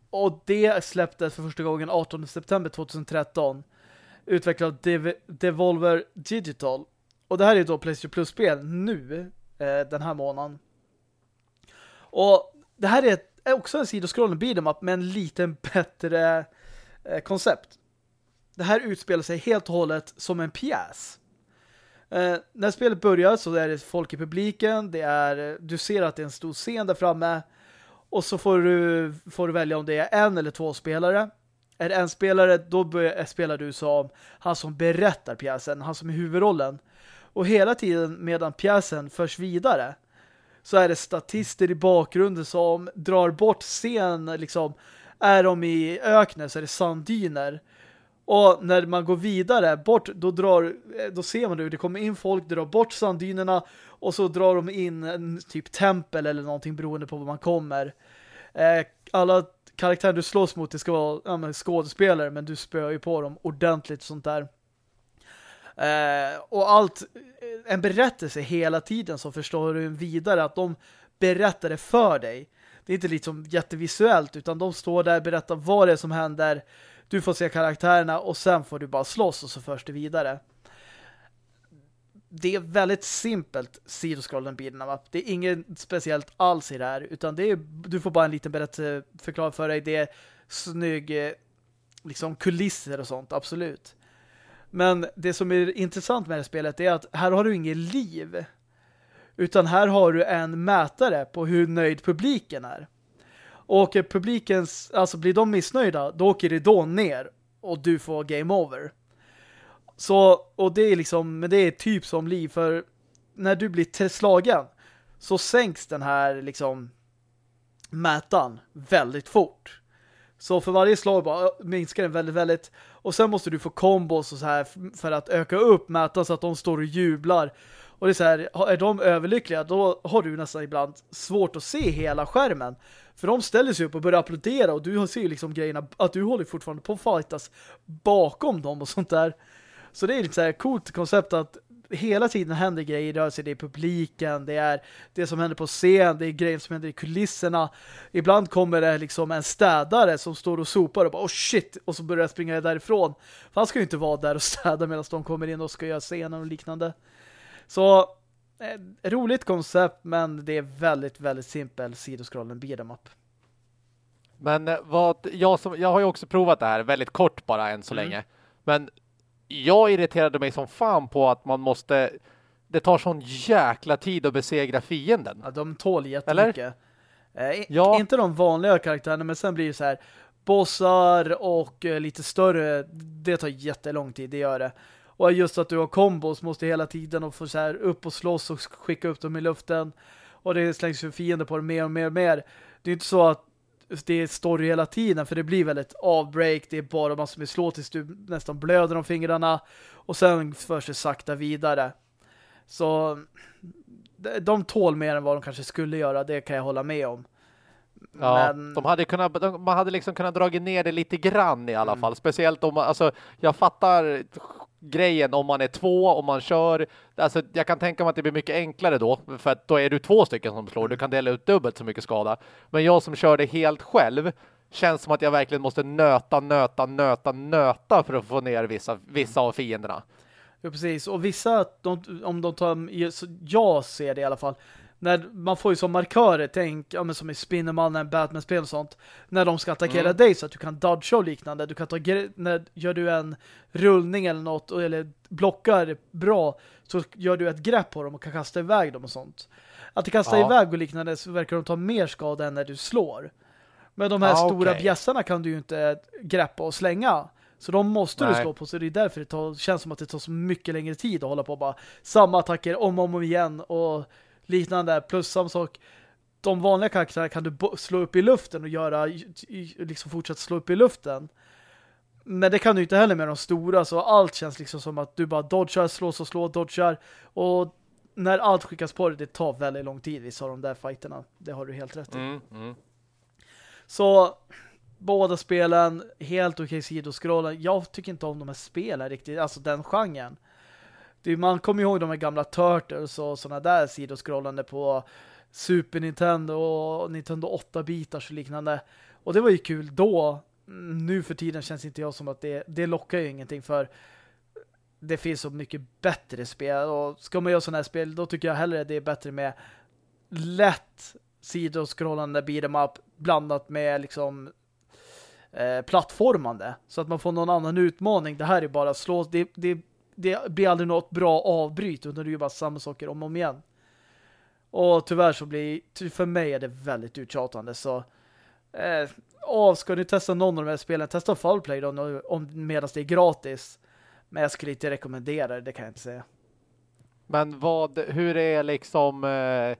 och det släpptes för första gången 18 september 2013. Utvecklad Dev Devolver Digital. Och det här är då PlayStation Plus-spel nu, eh, den här månaden. Och det här är, ett, är också en sidoskrollande beat'em up med en lite bättre eh, koncept. Det här utspelar sig helt och hållet som en pjäs. Eh, när spelet börjar så är det folk i publiken, det är, du ser att det är en stor scen där framme och så får du, får du välja om det är en eller två spelare. Är det en spelare, då börjar, eh, spelar du som han som berättar pjäsen, han som är huvudrollen. Och hela tiden medan pjäsen förs vidare så är det statister i bakgrunden som drar bort scen, liksom är de i öknen så är det sanddyner Och när man går vidare bort, då drar eh, då ser man hur det kommer in folk, drar bort sanddynerna och så drar de in en typ tempel eller någonting beroende på var man kommer. Eh, alla Karaktären du slåss mot det ska vara ja, skådespelare men du spöar ju på dem ordentligt sånt där. Eh, och allt, eh, en berättelse hela tiden så förstår du vidare att de berättar det för dig. Det är inte liksom jättevisuellt utan de står där och berättar vad det är som händer. Du får se karaktärerna och sen får du bara slåss och så förs det vidare. Det är väldigt simpelt sidoskrollande bilderna. Det är inget speciellt alls i det här utan det är, du får bara en liten berättelse förklara för dig. Det är snygg eh, liksom kulisser och sånt, absolut. Men det som är intressant med det spelet är att här har du inget liv. Utan här har du en mätare på hur nöjd publiken är. Och publikens, alltså blir de missnöjda, då åker det då ner och du får game over. Så, och det är liksom, men det är typ som liv för när du blir slagen så sänks den här liksom mätaren väldigt fort. Så för varje slag bara minskar den väldigt, väldigt. Och sen måste du få kombos och så här för att öka upp mätaren så att de står och jublar. Och det är så här, är de överlyckliga då har du nästan ibland svårt att se hela skärmen. För de ställer sig upp och börjar applådera och du ser ju liksom grejerna att du håller fortfarande på att fightas bakom dem och sånt där. Så det är lite så här coolt koncept att hela tiden händer grejer i rörelse. Det är publiken, det är det som händer på scen, det är grejer som händer i kulisserna. Ibland kommer det liksom en städare som står och sopar och bara, oh shit, och så börjar jag springa därifrån. För han ska ju inte vara där och <laughs> städa medan de kommer in och ska göra scenen och liknande. Så eh, roligt koncept, men det är väldigt, väldigt simpel sidoskrollen beat'em up. Men eh, vad, jag, som, jag har ju också provat det här väldigt kort bara än så mm. länge. Men jag irriterade mig som fan på att man måste det tar sån jäkla tid att besegra fienden. Ja, de tål jättemycket. Eller? Eh, ja. Inte de vanliga karaktärerna, men sen blir det så här bossar och eh, lite större, det tar jättelång tid, det gör det. Och just att du har kombos måste hela tiden och få så här upp och slåss och skicka upp dem i luften. Och det slängs ju fiender på det mer och mer och mer. Det är inte så att det är story hela tiden för det blir väldigt avbreak, det är bara man som är slå tills du nästan blöder om fingrarna och sen förs det sakta vidare. Så de tål mer än vad de kanske skulle göra, det kan jag hålla med om. Ja, men... de hade kunnat, de, man hade liksom kunnat dra ner det lite grann i alla mm. fall. Speciellt om alltså, jag fattar grejen om man är två, om man kör. Alltså, jag kan tänka mig att det blir mycket enklare då, för att då är du två stycken som slår. Du kan dela ut dubbelt så mycket skada. Men jag som kör det helt själv känns som att jag verkligen måste nöta, nöta, nöta, nöta för att få ner vissa, vissa av fienderna. Ja, precis. Och vissa, de, om de tar, jag ser det i alla fall, när man får ju som markörer, tänk ja, men som i Spinnermannen, Batman-spel och sånt, när de ska attackera mm. dig så att du kan dodge och liknande. Du kan ta, när gör du en rullning eller något, eller blockar bra, så gör du ett grepp på dem och kan kasta iväg dem och sånt. Att du kastar ja. iväg och liknande så verkar de ta mer skada än när du slår. Men de här ja, stora okay. bjässarna kan du ju inte greppa och slänga. Så de måste Nej. du slå på, så det är därför det tar, känns som att det tar så mycket längre tid att hålla på bara samma attacker om och om igen och liknande. Plus samma sak, de vanliga karaktärerna kan du slå upp i luften och göra liksom fortsätta slå upp i luften. Men det kan du inte heller med de stora så allt känns liksom som att du bara dodgar, slås och slår, dodgar och när allt skickas på dig, det tar väldigt lång tid vissa av de där fighterna. Det har du helt rätt i. Mm, mm. Så båda spelen, helt okej okay, sidoskrollen. Jag tycker inte om de här spelen riktigt, alltså den genren det, man kommer ihåg de här gamla Turtles och sådana där sidoskrollande på Super Nintendo och Nintendo 8-bitars och liknande. Och det var ju kul då. Nu för tiden känns inte jag som att det, det lockar ju ingenting för det finns så mycket bättre spel och ska man göra sådana här spel då tycker jag hellre det är bättre med lätt sidoskrollande beat'em up blandat med liksom eh, plattformande så att man får någon annan utmaning. Det här är bara slå det, det det blir aldrig något bra avbryt utan det är bara samma saker om och om igen. Och tyvärr så blir för mig är det väldigt uttjatande så eh, åh, ska ni testa någon av de här spelen testa Fallplay då om, medan det är gratis. Men jag skulle inte rekommendera det, det kan jag inte säga. Men vad, hur är liksom eh,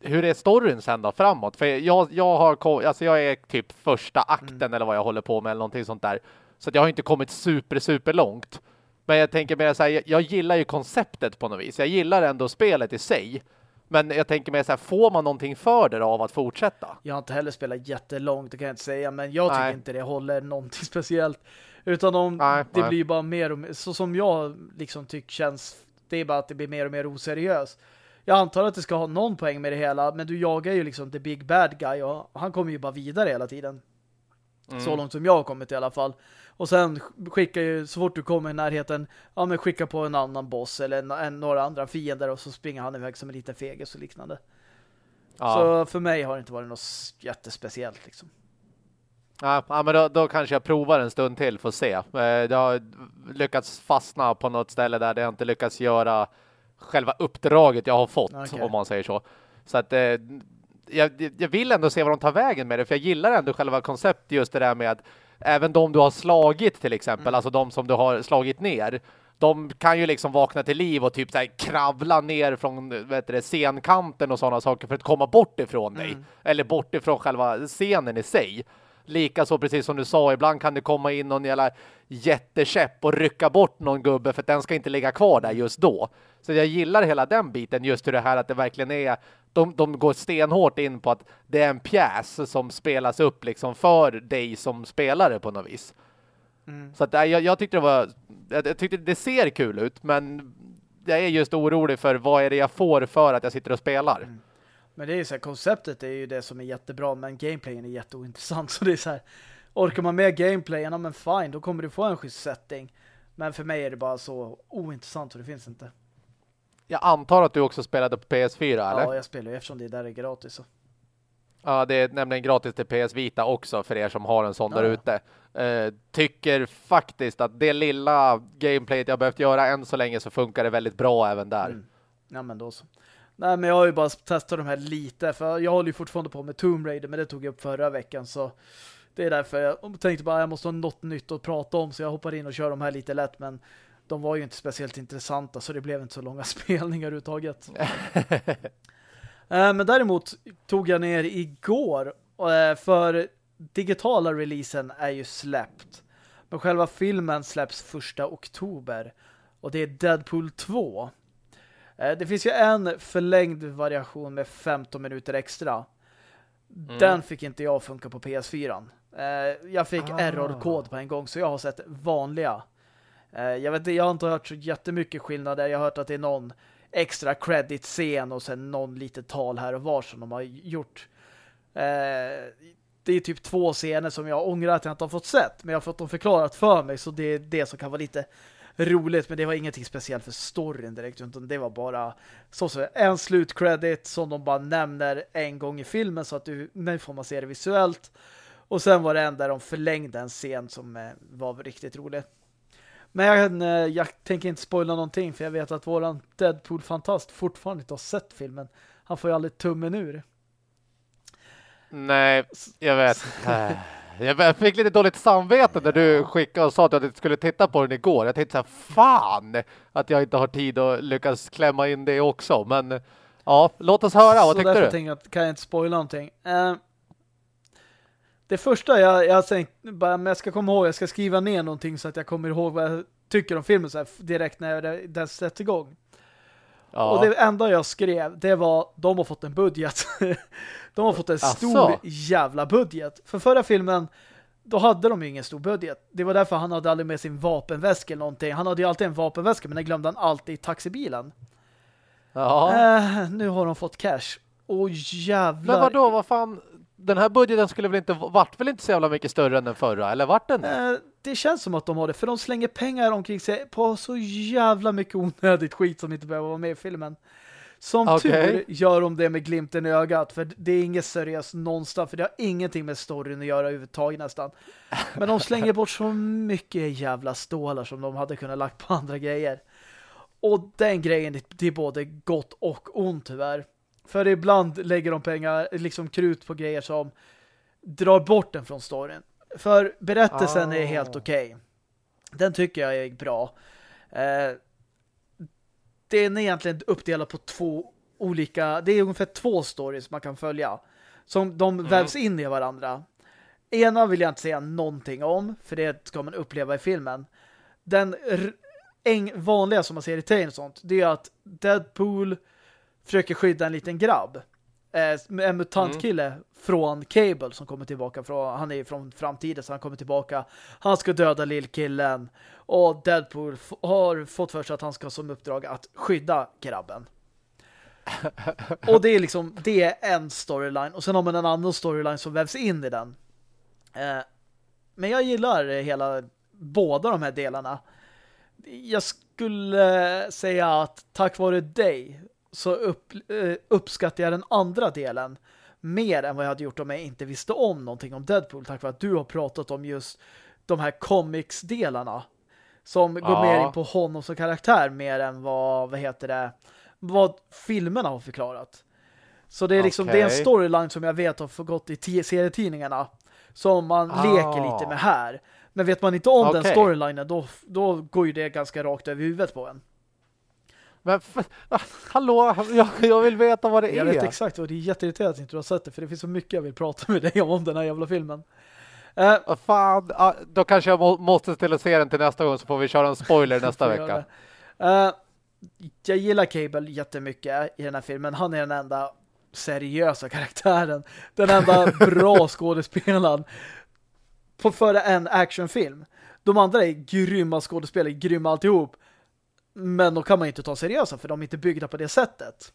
hur är storyn sen då framåt? För jag, jag har alltså jag är typ första akten mm. eller vad jag håller på med eller någonting sånt där. Så jag har inte kommit super, super långt. Men jag tänker mer så här, jag, gillar ju konceptet på något vis. Jag gillar ändå spelet i sig. Men jag tänker mer så här, får man någonting för det av att fortsätta? Jag har inte heller spelat jättelångt, det kan jag inte säga. Men jag tycker nej. inte det håller någonting <laughs> speciellt. Utan om nej, det nej. blir bara mer och mer, så som jag liksom tycker känns, det är bara att det blir mer och mer oseriöst. Jag antar att det ska ha någon poäng med det hela, men du jagar ju liksom the big bad guy och han kommer ju bara vidare hela tiden. Mm. Så långt som jag har kommit i alla fall. Och sen skickar ju, så fort du kommer i närheten, ja men skicka på en annan boss eller en, en, några andra fiender och så springer han iväg som en liten fegis och liknande. Ja. Så för mig har det inte varit något jättespeciellt liksom. Ja, men då, då, kanske jag provar en stund till för att se. Eh, jag har lyckats fastna på något ställe där jag inte lyckats göra själva uppdraget jag har fått, okay. om man säger så. Så att eh, jag, jag, vill ändå se vad de tar vägen med det, för jag gillar ändå själva konceptet just det där med att även de du har slagit till exempel, mm. alltså de som du har slagit ner, de kan ju liksom vakna till liv och typ så här kravla ner från vet du, scenkanten och sådana saker för att komma bort ifrån dig. Mm. Eller bort ifrån själva scenen i sig. Likaså precis som du sa, ibland kan det komma in någon jävla jättekäpp och rycka bort någon gubbe för att den ska inte ligga kvar där just då. Så jag gillar hela den biten, just hur det här att det verkligen är de, de går stenhårt in på att det är en pjäs som spelas upp liksom för dig som spelare på något vis. Mm. Så att, jag, jag tyckte det var jag tyckte det ser kul ut men jag är just orolig för vad är det jag får för att jag sitter och spelar. Mm. Men det är ju så här, konceptet är ju det som är jättebra men gameplayen är jätteointressant <laughs> så det är så här, orkar man med gameplayen, ja men fine, då kommer du få en schysst setting. Men för mig är det bara så ointressant så det finns inte. Jag antar att du också spelade på PS4, eller? Ja, jag spelar ju eftersom det där är gratis. Så. Ja, det är nämligen gratis till PS Vita också för er som har en sån ja. där ute. Eh, tycker faktiskt att det lilla gameplayet jag behövt göra än så länge så funkar det väldigt bra även där. Mm. Ja, men då så. Nej, men jag har ju bara testat de här lite för jag håller ju fortfarande på med Tomb Raider men det tog jag upp förra veckan så det är därför jag tänkte bara jag måste ha något nytt att prata om så jag hoppar in och kör de här lite lätt men de var ju inte speciellt intressanta så det blev inte så långa <laughs> spelningar överhuvudtaget. <laughs> Eh, men däremot tog jag ner igår eh, för digitala releasen är ju släppt. Men själva filmen släpps första oktober och det är Deadpool 2. Eh, det finns ju en förlängd variation med 15 minuter extra. Mm. Den fick inte jag funka på PS4. Jag fick ah. error-kod på en gång så jag har sett vanliga Eh, jag vet jag har inte hört så jättemycket skillnader. Jag har hört att det är någon extra credit-scen och sen någon litet tal här och var som de har gjort. Eh, det är typ två scener som jag ångrar att jag inte har fått sett. Men jag har fått dem förklarat för mig så det är det som kan vara lite roligt. Men det var ingenting speciellt för storyn direkt. Utan det var bara så, så en slutcredit som de bara nämner en gång i filmen så att du, nu får man se det visuellt. Och sen var det en där de förlängde en scen som eh, var riktigt rolig. Men jag, eh, jag tänker inte spoila någonting för jag vet att våran Deadpool-fantast fortfarande inte har sett filmen. Han får ju aldrig tummen ur. Nej, jag vet. <laughs> Jag fick lite dåligt samvete när du skickade och sa att du skulle titta på den igår. Jag tänkte så här, fan att jag inte har tid att lyckas klämma in det också. Men ja, låt oss höra. Vad så tyckte du? Så därför kan jag inte spoila någonting. Uh, det första jag, jag tänkte, bara, men jag ska komma ihåg, jag ska skriva ner någonting så att jag kommer ihåg vad jag tycker om filmen så här, direkt när det, det sätts igång. Ja. Och det enda jag skrev, det var de har fått en budget. <laughs> de har fått en stor jävla budget. För förra filmen, då hade de ju ingen stor budget. Det var därför han hade aldrig med sin vapenväska eller någonting. Han hade ju alltid en vapenväska, men den glömde han alltid i taxibilen. Ja. Uh, nu har de fått cash. Åh jävlar. Men vadå, vad fan? Den här budgeten skulle väl inte varit väl inte så jävla mycket större än den förra, eller vart den? Eh, det känns som att de har det, för de slänger pengar omkring sig på så jävla mycket onödigt skit som inte behöver vara med i filmen. Som okay. tur gör de det med glimten i ögat, för det är inget seriöst någonstans, för det har ingenting med storyn att göra överhuvudtaget nästan. Men de slänger bort så mycket jävla stålar som de hade kunnat lagt på andra grejer. Och den grejen, det är både gott och ont tyvärr. För ibland lägger de pengar, liksom krut på grejer som drar bort den från storyn. För berättelsen oh. är helt ah. okej. Okay. Den tycker jag är bra. Eh, den är egentligen uppdelad på två olika, det är ungefär två stories man kan följa. Som de mm. vävs in i varandra. Ena vill jag inte säga någonting om, för det ska man uppleva i filmen. Den vanliga som man ser i train och sånt, det är att Deadpool försöker skydda en liten grabb. Eh, en mutantkille mm. från Cable som kommer tillbaka från, han är från framtiden så han kommer tillbaka. Han ska döda lillkillen och Deadpool har fått för sig att han ska som uppdrag att skydda grabben. <laughs> och det är liksom, det är en storyline och sen har man en annan storyline som vävs in i den. Eh, men jag gillar hela båda de här delarna. Jag skulle säga att tack vare dig så upp, eh, uppskattar jag den andra delen mer än vad jag hade gjort om jag inte visste om någonting om Deadpool tack vare att du har pratat om just de här comics-delarna som ja. går mer in på honom som karaktär mer än vad, vad heter det vad filmerna har förklarat. Så det är liksom okay. det är en storyline som jag vet har förgått i serietidningarna som man ah. leker lite med här. Men vet man inte om okay. den storylinen då, då går ju det ganska rakt över huvudet på en. Men hallå, jag, jag, vill veta vad det jag är. Jag vet exakt och det är jätteirriterande att inte du har sett det för det finns så mycket jag vill prata med dig om, om den här jävla filmen. Uh, fan, uh, då kanske jag må, måste ställa se den till nästa gång så får vi köra en spoiler <laughs> nästa vecka. Uh, jag gillar Cable jättemycket i den här filmen. Han är den enda seriösa karaktären. Den enda <laughs> bra skådespelaren på före en actionfilm. De andra är grymma skådespelare, grymma alltihop. Men då kan man inte ta seriösa för de är inte byggda på det sättet.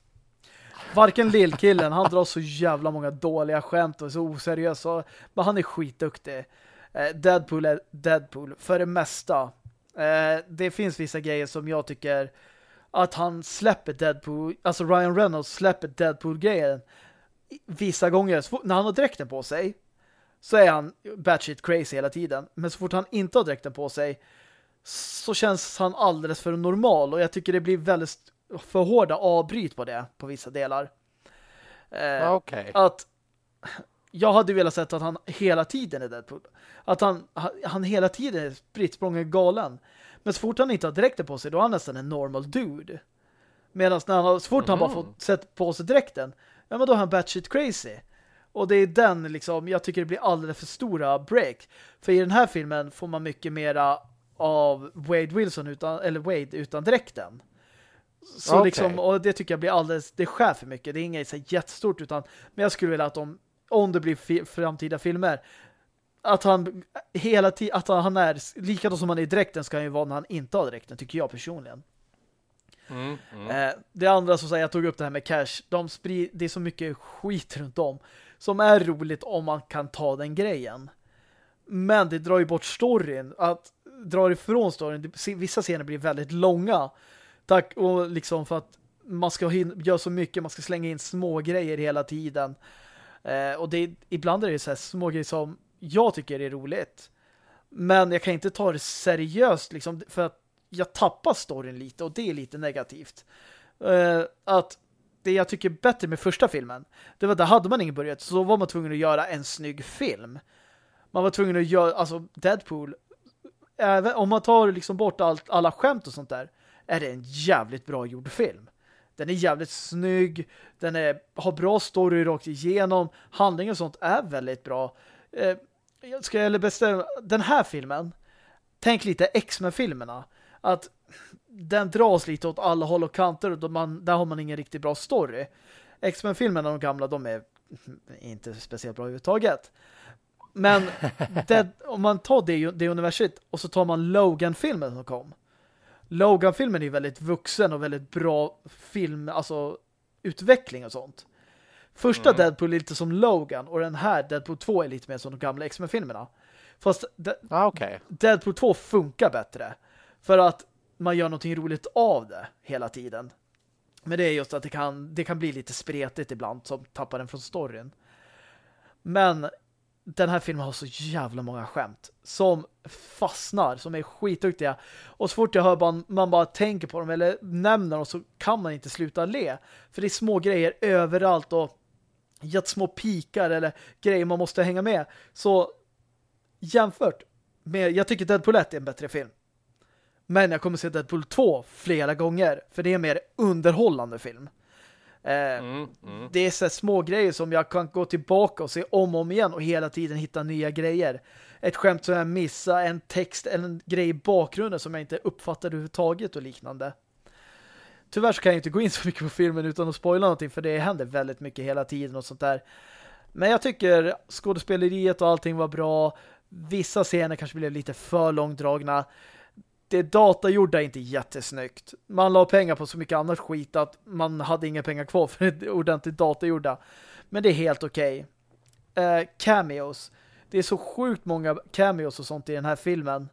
Varken lillkillen, han drar så jävla många dåliga skämt och är så oseriös. men han är skitduktig. Eh, Deadpool är Deadpool för det mesta. Eh, det finns vissa grejer som jag tycker att han släpper Deadpool, alltså Ryan Reynolds släpper Deadpool-grejen vissa gånger. När han har dräkten på sig så är han batshit crazy hela tiden. Men så fort han inte har dräkten på sig så känns han alldeles för normal och jag tycker det blir väldigt för hårda avbryt på det på vissa delar. Eh, okay. Att jag hade velat sett att han hela tiden är Deadpool. Att han, han hela tiden är spritt galen. Men så fort han inte har dräkten på sig då är han nästan en normal dude. Medan när han har, så fort mm. han bara fått sett på sig dräkten ja men då är han batshit crazy. Och det är den liksom, jag tycker det blir alldeles för stora break. För i den här filmen får man mycket mera av Wade Wilson utan, eller Wade utan dräkten. Så okay. liksom, och det tycker jag blir alldeles, det skär för mycket. Det är inget så jättestort utan, men jag skulle vilja att om, om det blir fi framtida filmer att han hela tiden, att han är likadant som han är i dräkten ska han ju vara när han inte har dräkten, tycker jag personligen. Mm, mm. Eh, det andra som jag tog upp det här med cash, de sprid, det är så mycket skit runt om som är roligt om man kan ta den grejen. Men det drar ju bort storyn. Att drar ifrån storyn, vissa scener blir väldigt långa. Tack, och liksom för att man ska göra så mycket, man ska slänga in små grejer hela tiden. Eh, och det, ibland är det så här små grejer som jag tycker är roligt. Men jag kan inte ta det seriöst liksom, för att jag tappar storyn lite och det är lite negativt. Eh, att det jag tycker bättre med första filmen, det var där hade man ingen börjat så var man tvungen att göra en snygg film. Man var tvungen att göra, alltså Deadpool, även om man tar liksom bort allt, alla skämt och sånt där, är det en jävligt bra gjord film. Den är jävligt snygg, den är, har bra story rakt igenom, handling och sånt är väldigt bra. Eh, ska jag bestämma, den här filmen, tänk lite X-Men-filmerna, att den dras lite åt alla håll och kanter och man, där har man ingen riktigt bra story. X-Men-filmerna, de gamla, de är inte speciellt bra överhuvudtaget. Men <laughs> det, om man tar det, det universet och så tar man Logan-filmen som kom. Logan-filmen är väldigt vuxen och väldigt bra film, alltså utveckling och sånt. Första mm. Deadpool är lite som Logan och den här Deadpool 2 är lite mer som de gamla X-Men-filmerna. Fast de ah, okay. Deadpool 2 funkar bättre. För att man gör någonting roligt av det hela tiden. Men det är just att det kan, det kan bli lite spretigt ibland som tappar den från storyn. Men den här filmen har så jävla många skämt som fastnar, som är skitduktiga. Och så fort jag hör man, man bara tänker på dem eller nämner dem så kan man inte sluta le. För det är små grejer överallt och jättesmå pikar eller grejer man måste hänga med. Så jämfört med, jag tycker Deadpool 1 är en bättre film. Men jag kommer se Deadpool 2 flera gånger. För det är en mer underhållande film. Eh, mm, mm. Det är så små grejer som jag kan gå tillbaka och se om och om igen och hela tiden hitta nya grejer. Ett skämt som jag missar, en text eller en grej i bakgrunden som jag inte uppfattade överhuvudtaget och liknande. Tyvärr så kan jag inte gå in så mycket på filmen utan att spoila någonting för det händer väldigt mycket hela tiden och sånt där. Men jag tycker skådespeleriet och allting var bra. Vissa scener kanske blev lite för långdragna. Det datagjorda är inte jättesnyggt. Man la pengar på så mycket annat skit att man hade inga pengar kvar för det ordentligt datagjorda. Men det är helt okej. Okay. Eh, cameos. Det är så sjukt många cameos och sånt i den här filmen.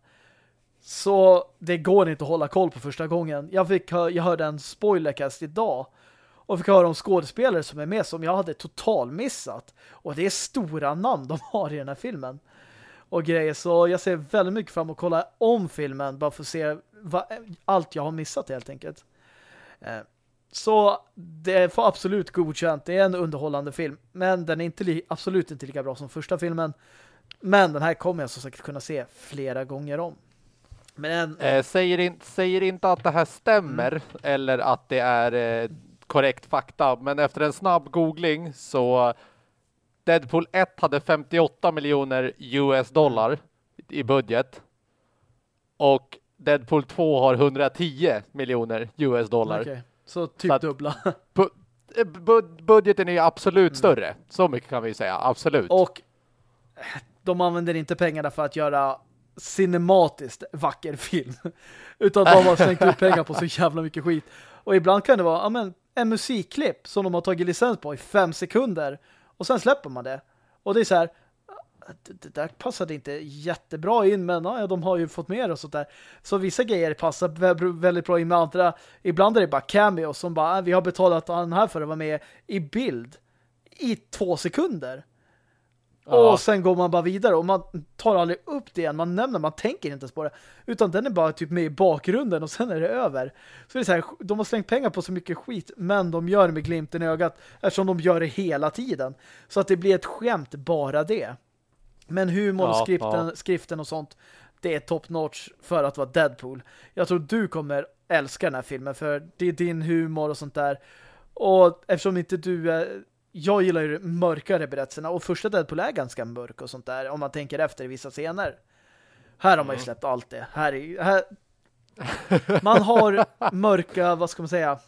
Så det går inte att hålla koll på första gången. Jag, fick, jag hörde en spoilercast idag och fick höra om skådespelare som är med som jag hade total missat. Och det är stora namn de har i den här filmen. Och grejer. Så jag ser väldigt mycket fram att kolla om filmen bara för att se vad, allt jag har missat helt enkelt. Eh, så det får absolut godkänt. Det är en underhållande film. Men den är inte absolut inte lika bra som första filmen. Men den här kommer jag så säkert kunna se flera gånger om. Men eh, säger, in, säger inte att det här stämmer mm. eller att det är eh, korrekt fakta. Men efter en snabb googling så Deadpool 1 hade 58 miljoner US dollar i budget. Och Deadpool 2 har 110 miljoner US dollar. Okay. Så typ så dubbla. <laughs> Bu bud budgeten är absolut mm. större. Så mycket kan vi säga, absolut. Och de använder inte pengarna för att göra cinematiskt vacker film. <laughs> Utan de har slängt ut pengar på så <laughs> jävla mycket skit. Och ibland kan det vara ja, men, en musikklipp som de har tagit licens på i fem sekunder. Och sen släpper man det. Och det är så här ah, det där passade inte jättebra in men ja, de har ju fått mer och sånt där. Så vissa grejer passar väldigt bra in med andra. Ibland är det bara cameo som bara, ah, vi har betalat den här för att vara med i bild i två sekunder. Ja. Och sen går man bara vidare och man tar aldrig upp det igen. Man nämner, man tänker inte ens på det. Utan den är bara typ med i bakgrunden och sen är det över. Så det är så här, de har slängt pengar på så mycket skit men de gör det med glimten i ögat eftersom de gör det hela tiden. Så att det blir ett skämt bara det. Men humor, ja, skriften, ja. skriften och sånt det är top notch för att vara Deadpool. Jag tror du kommer älska den här filmen för det är din humor och sånt där. Och eftersom inte du är jag gillar ju mörkare berättelserna och första Deadpool är ganska mörk och sånt där om man tänker efter i vissa scener. Här har man ju släppt allt det. Här, är, här man har mörka, vad ska man säga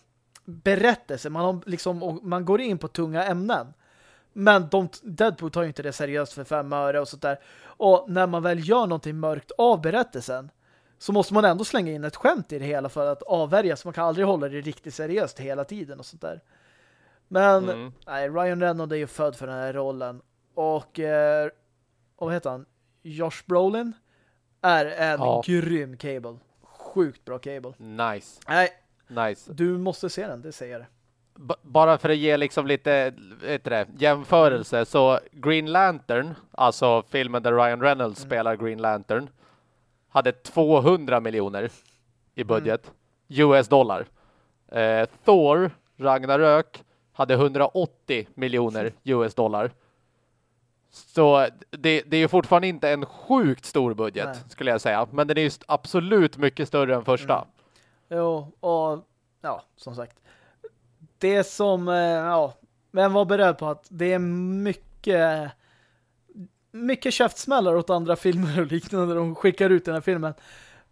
berättelser. Man, har liksom, man går in på tunga ämnen. Men de, Deadpool tar ju inte det seriöst för fem öre och sånt där. Och när man väl gör någonting mörkt av berättelsen så måste man ändå slänga in ett skämt i det hela för att avvärja så man kan aldrig hålla det riktigt seriöst hela tiden och sånt där. Men mm. nej, Ryan Reynolds är ju född för den här rollen. Och, eh, vad heter han? Josh Brolin är en ja. grym Cable. Sjukt bra Cable. Nice. Nej, nice. du måste se den, det säger jag. B bara för att ge liksom lite det, jämförelse så Green Lantern, alltså filmen där Ryan Reynolds mm. spelar Green Lantern hade 200 miljoner i budget mm. US dollar. Eh, Thor, Ragnarök hade 180 miljoner US dollar. Så det, det är ju fortfarande inte en sjukt stor budget Nej. skulle jag säga. Men den är just absolut mycket större än första. Mm. Jo, och ja, som sagt. Det som, eh, ja, men var beredd på att det är mycket mycket käftsmällar åt andra filmer och liknande de skickar ut den här filmen.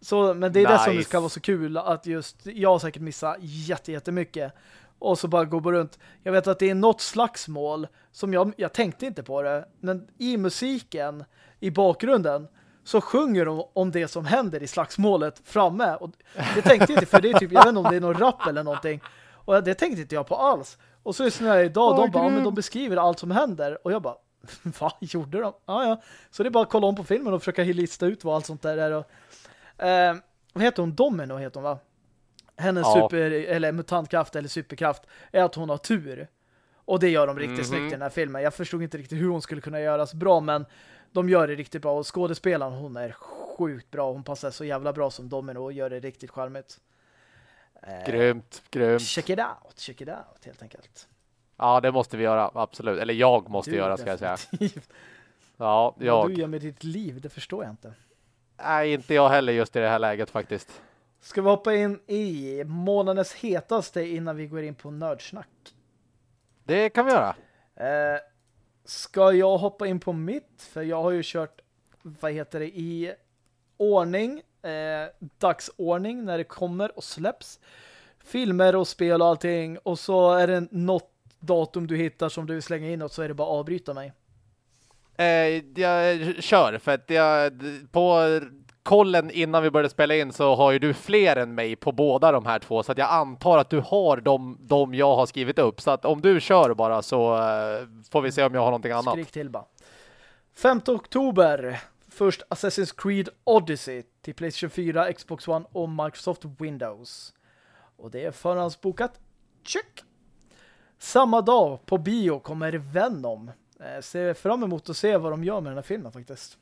Så, men det är nice. det som det ska vara så kul att just jag har säkert missat jättemycket och så bara gå runt. Jag vet att det är något slagsmål som jag, jag tänkte inte på det. Men i musiken, i bakgrunden så sjunger de om det som händer i slagsmålet framme. Och det tänkte jag inte, för det är typ, jag vet inte om det är någon rap eller någonting. Och det tänkte inte jag på alls. Och så är det idag, oh, de bara, men de beskriver allt som händer. Och jag bara, <laughs> vad gjorde de? Ah, ja. Så det är bara att kolla om på filmen och försöka lista ut vad allt sånt där är. Och, eh, vad heter hon? Domino heter hon va? Hennes ja. super, eller mutantkraft eller superkraft är att hon har tur. Och det gör de riktigt mm -hmm. snyggt i den här filmen. Jag förstod inte riktigt hur hon skulle kunna göras bra, men de gör det riktigt bra. Och skådespelaren, hon är sjukt bra. Hon passar så jävla bra som Domino och gör det riktigt charmigt. Eh, grymt, grymt. Check it out, check it out helt enkelt. Ja, det måste vi göra, absolut. Eller jag måste du, göra, ska definitivt. jag säga. Ja, jag. Vad du gör med ditt liv, det förstår jag inte. Nej, inte jag heller just i det här läget faktiskt. Ska vi hoppa in i månadens hetaste innan vi går in på nördsnack? Det kan vi göra. Eh, ska jag hoppa in på mitt? För jag har ju kört, vad heter det, i ordning, eh, dagsordning när det kommer och släpps. Filmer och spel och allting. Och så är det något datum du hittar som du vill slänga in och så är det bara avbryta mig. Eh, jag kör, för att jag på kollen innan vi började spela in så har ju du fler än mig på båda de här två så att jag antar att du har de, de jag har skrivit upp. Så att om du kör bara så uh, får vi se om jag har någonting annat. Skrik till bara. 5 oktober. Först Assassin's Creed Odyssey till Playstation 4, Xbox One och Microsoft Windows. Och det är förhandsbokat. Check! Samma dag på bio kommer Venom. Eh, ser fram emot att se vad de gör med den här filmen faktiskt.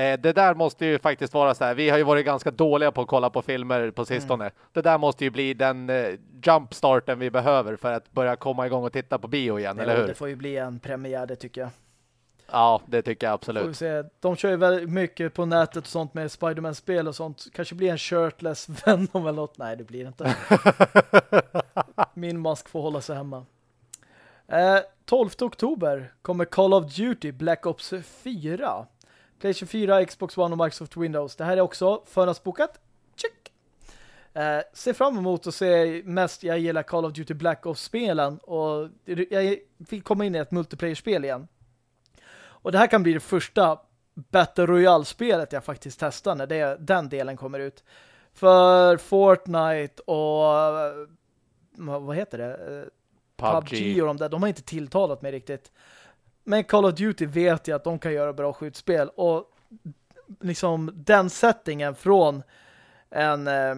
Eh, det där måste ju faktiskt vara så här. Vi har ju varit ganska dåliga på att kolla på filmer på sistone. Mm. Det där måste ju bli den eh, jumpstarten vi behöver för att börja komma igång och titta på bio igen, ja, eller hur? det får ju bli en premiär, det tycker jag. Ja, det tycker jag absolut. Se. De kör ju väldigt mycket på nätet och sånt med Spiderman-spel och sånt. Kanske blir en shirtless <laughs> Venom eller något. Nej, det blir det inte. <laughs> Min mask får hålla sig hemma. Eh, 12 oktober kommer Call of Duty Black Ops 4. PlayStation 4, Xbox One och Microsoft Windows. Det här är också förhandsbokat. Check! Eh, ser fram emot att se mest jag gillar Call of Duty Black Ops-spelen och jag vill komma in i ett multiplayer-spel igen. Och det här kan bli det första Battle Royale-spelet jag faktiskt testar när det, den delen kommer ut. För Fortnite och vad heter det? PUBG. PUBG och de där, de har inte tilltalat mig riktigt. Men Call of Duty vet jag att de kan göra bra skjutspel och liksom den settingen från en eh,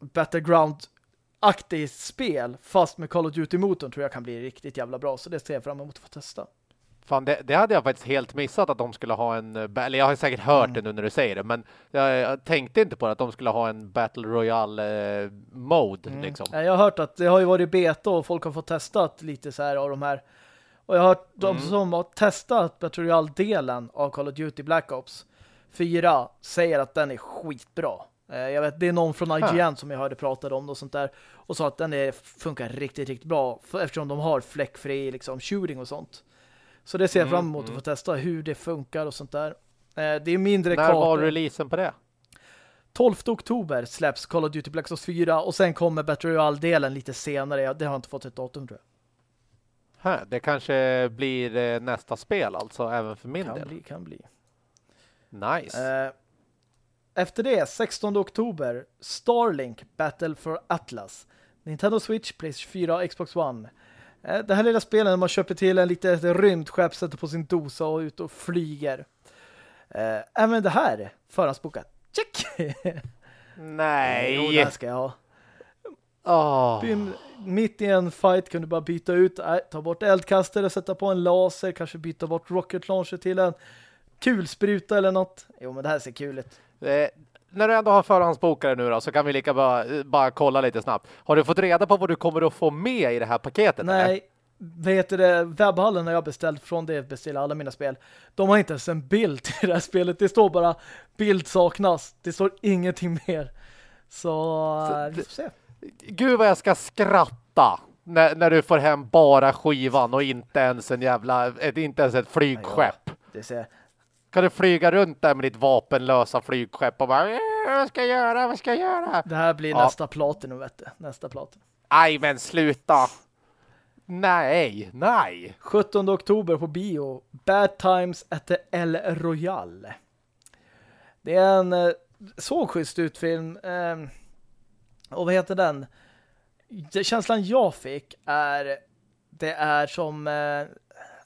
Battleground-aktigt spel fast med Call of Duty-motorn tror jag kan bli riktigt jävla bra så det ser jag fram emot att få testa. Fan, det, det, hade jag faktiskt helt missat att de skulle ha en, eller jag har säkert hört mm. det nu när du säger det, men jag, jag, tänkte inte på att de skulle ha en Battle Royale-mode. Eh, mm. liksom. Jag har hört att det har ju varit beta och folk har fått testat lite så här av de här och jag har hört de mm. som har testat Battle Royale-delen av Call of Duty Black Ops 4 säger att den är skitbra. Eh, jag vet, det är någon från IGN huh. som jag hörde prata om och sånt där och sa att den är, funkar riktigt, riktigt bra för, eftersom de har fläckfri liksom, shooting och sånt. Så det ser jag mm, fram emot mm. att få testa hur det funkar och sånt där. Eh, det är mindre När kartor. var releasen på det? 12 oktober släpps Call of Duty Black Ops 4 och sen kommer Battle Royale-delen lite senare. Det har inte fått ett datum tror jag. Här, det kanske blir eh, nästa spel alltså, även för min kan del. Bli, kan bli. Nice. Eh, efter det, 16 oktober, Starlink Battle for Atlas. Nintendo Switch, Playstation 4 Xbox One. Eh, det här lilla spelet när man köper till en litet rymdskepp, sätter på sin dosa och ut och flyger. Eh, även det här, förhandsbokat. Check! <laughs> Nej! Jo, det ska jag ha. Oh mitt i en fight kan du bara byta ut, äh, ta bort eldkastare, sätta på en laser, kanske byta bort rocket launcher till en kulspruta eller något. Jo, men det här ser kul ut. Eh, när du ändå har förhandsbokare nu då, så kan vi lika bara, bara kolla lite snabbt. Har du fått reda på vad du kommer att få med i det här paketet? Nej, eller? vad heter det? Webbhallen har jag beställt från det beställa alla mina spel. De har inte ens en bild i det här spelet. Det står bara bild saknas. Det står ingenting mer. Så, så eh, vi får se. Gud vad jag ska skratta när, när du får hem bara skivan och inte ens en jävla, ett, inte ens ett flygskepp. Ja, ser Kan du flyga runt där med ditt vapenlösa flygskepp och bara, vad ska jag göra, vad ska jag göra? Det här blir ja. nästa platin, vet du. Nästa platin. Aj, men sluta. Nej, nej. 17 oktober på bio. Bad Times at the El Royale. Det är en eh, så schysst ut film. Eh, och vad heter den? Känslan jag fick är det är som eh,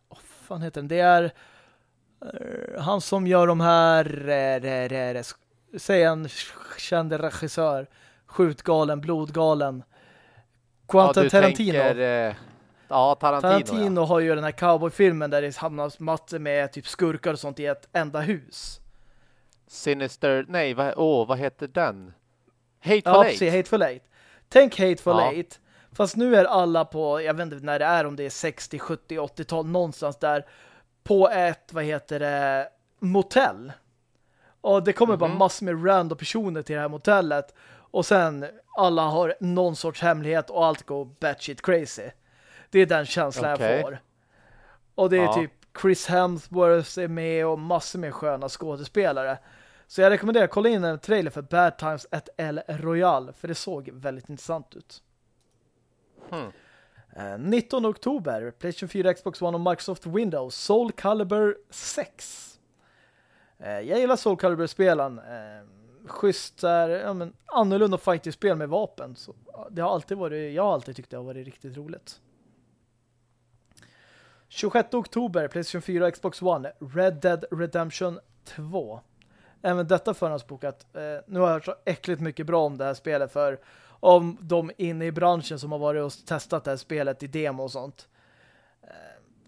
vad fan heter den? Det är eh, han som gör de här eh, säg en känd regissör skjutgalen, blodgalen Quentin ja, Tarantino. Tänker, eh, ja, Tarantino. Tarantino ja. har ju den här cowboyfilmen där det hamnar massor med typ skurkar och sånt i ett enda hus. Sinister, nej, vad, oh, vad heter den? Hateful ja, Eight. Precis, Hateful Eight. Tänk Hateful ja. Eight. Fast nu är alla på, jag vet inte när det är, om det är 60, 70, 80-tal, någonstans där, på ett, vad heter det, motell. Och det kommer mm -hmm. bara mhm. massor med random personer till det här motellet. Och sen alla har någon sorts hemlighet och allt går batshit crazy. Det är den känslan okay. jag får. Och det är ja. typ Chris Hemsworth är med och massor med sköna skådespelare. Så jag rekommenderar att kolla in en trailer för Bad Times at El Royal för det såg väldigt intressant ut. Hmm. 19 oktober, PlayStation 4, Xbox One och Microsoft Windows, Soul Calibur 6. Eh, jag gillar Soul Calibur-spelen. Eh, schysst är ja, men, annorlunda fighting-spel med vapen. Så det har alltid varit, jag har alltid tyckt det har varit riktigt roligt. 26 oktober, PlayStation 4 och Xbox One, Red Dead Redemption 2. Även detta förhandsbokat. Eh, nu har jag hört så äckligt mycket bra om det här spelet för om de inne i branschen som har varit och testat det här spelet i demo och sånt. Eh,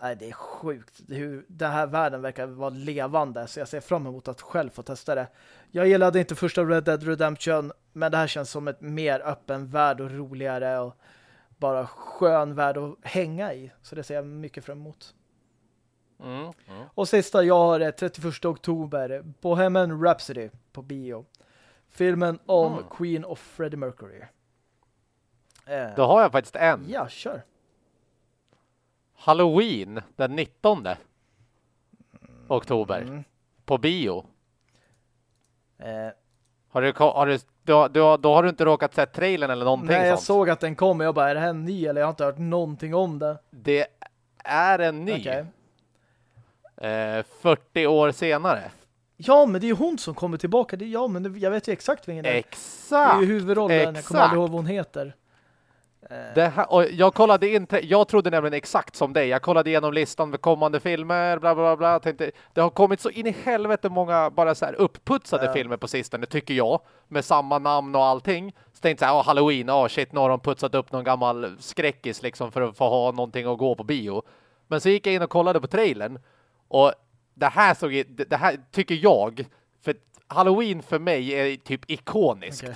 nej, det är sjukt. Hur den här världen verkar vara levande så jag ser fram emot att själv få testa det. Jag gillade inte första Red Dead Redemption men det här känns som ett mer öppen värld och roligare och bara skön värld att hänga i. Så det ser jag mycket fram emot. Mm, mm. Och sista jag har är 31 oktober Bohemian Rhapsody på bio. Filmen om mm. Queen of Freddie Mercury. Eh, Då har jag faktiskt en. Ja, kör. Halloween den 19 oktober mm. på bio. Eh. Har du, har du, då, då, då har du inte råkat se trailern eller någonting Nej, jag sånt. såg att den kom. Jag bara, är det här ny eller jag har inte hört någonting om det. Det är en ny. Okay. Eh, 40 år senare. Ja, men det är hon som kommer tillbaka. Det, ja, men jag vet ju exakt vem det är. Exakt. Det är ju huvudrollen. Exakt. Jag kommer aldrig ihåg vad hon heter. Det här, och jag kollade in, jag trodde nämligen exakt som dig. Jag kollade igenom listan med kommande filmer, bla bla bla. Tänkte, det har kommit så in i helvete många bara så här uppputsade ja. filmer på sistone, tycker jag. Med samma namn och allting. Så tänkte jag, ja, Halloween, oh, shit, nu har de putsat upp någon gammal skräckis liksom för att få ha någonting att gå på bio. Men så gick jag in och kollade på trailern. Och det här såg, det här tycker jag, för Halloween för mig är typ ikoniskt. Okay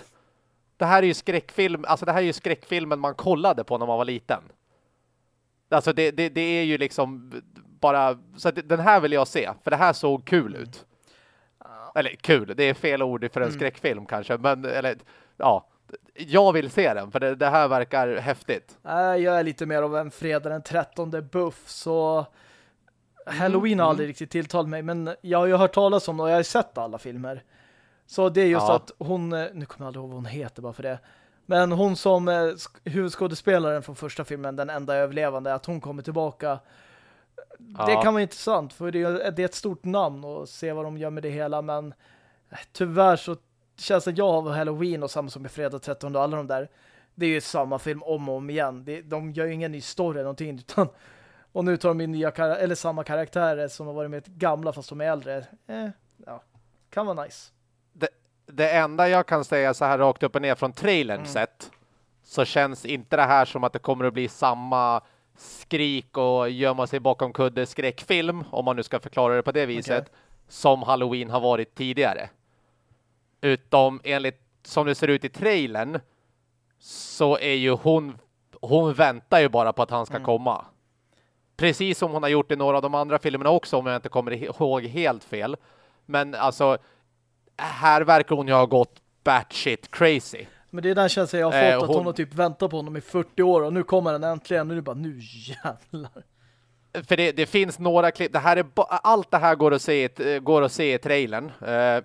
det här är ju skräckfilm, alltså det här är ju skräckfilmen man kollade på när man var liten. Alltså det, det, det är ju liksom bara, så den här vill jag se, för det här såg kul ut. Eller kul, det är fel ord för en mm. skräckfilm kanske, men eller, ja, jag vill se den, för det, det här verkar häftigt. Jag är lite mer av en fredag den 13 buff, så Halloween mm. har aldrig riktigt tilltalat mig, men jag har ju hört talas om och jag har sett alla filmer. Så det är just ja. att hon, eh, nu kommer jag aldrig ihåg vad hon heter bara för det. Men hon som eh, huvudskådespelaren från första filmen, den enda överlevande, att hon kommer tillbaka. Ja. Det kan vara intressant för det är, det är ett stort namn och se vad de gör med det hela. Men eh, tyvärr så känns det att jag har Halloween och samma som i Fredag 13 och alla de där. Det är ju samma film om och om igen. Det, de gör ju ingen ny story eller någonting utan och nu tar de in nya eller samma karaktärer som har varit med gamla fast de är äldre. Eh, ja, kan vara nice det enda jag kan säga så här rakt upp och ner från trailern mm. sett så känns inte det här som att det kommer att bli samma skrik och gömma sig bakom kudde skräckfilm, om man nu ska förklara det på det viset, okay. som Halloween har varit tidigare. Utom enligt som det ser ut i trailern så är ju hon hon väntar ju bara på att han ska mm. komma. Precis som hon har gjort i några av de andra filmerna också om jag inte kommer ihåg helt fel. Men alltså här verkar hon ju ha gått batshit crazy. Men det är den känslan jag har fått, eh, hon... att hon har typ väntat på honom i 40 år och nu kommer den äntligen nu bara, nu jävlar. För det, det finns några klipp, det här är allt det här går att se, går att se i trailern. Eh,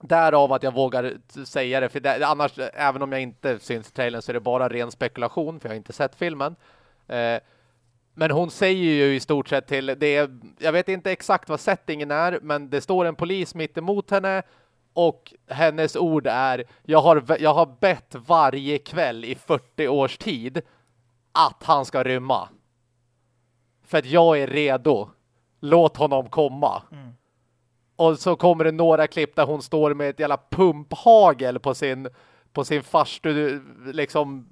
därav att jag vågar säga det, för det, annars, även om jag inte syns i trailern så är det bara ren spekulation, för jag har inte sett filmen. Eh, men hon säger ju i stort sett till det, jag vet inte exakt vad settingen är, men det står en polis mitt emot henne och hennes ord är jag har, jag har bett varje kväll i 40 års tid att han ska rymma. För att jag är redo. Låt honom komma. Mm. Och så kommer det några klipp där hon står med ett jävla pumphagel på sin på sin farstu liksom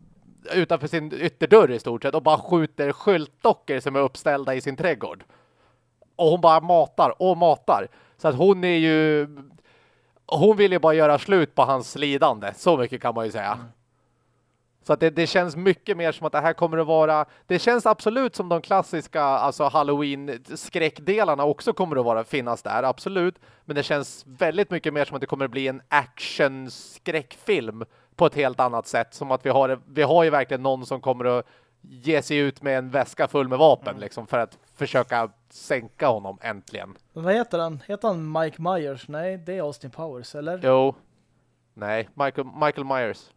utanför sin ytterdörr i stort sett och bara skjuter skyltdockor som är uppställda i sin trädgård. Och hon bara matar och matar. Så att hon är ju hon vill ju bara göra slut på hans lidande. Så mycket kan man ju säga. Så att det, det, känns mycket mer som att det här kommer att vara... Det känns absolut som de klassiska alltså Halloween-skräckdelarna också kommer att vara, finnas där, absolut. Men det känns väldigt mycket mer som att det kommer att bli en action-skräckfilm på ett helt annat sätt. Som att vi har, vi har ju verkligen någon som kommer att ge sig ut med en väska full med vapen Mm. liksom för att försöka sänka honom äntligen. Men vad heter han? Heter han Mike Myers? Nej, det är Austin Powers, eller? Jo. Nej, Michael, Michael Myers.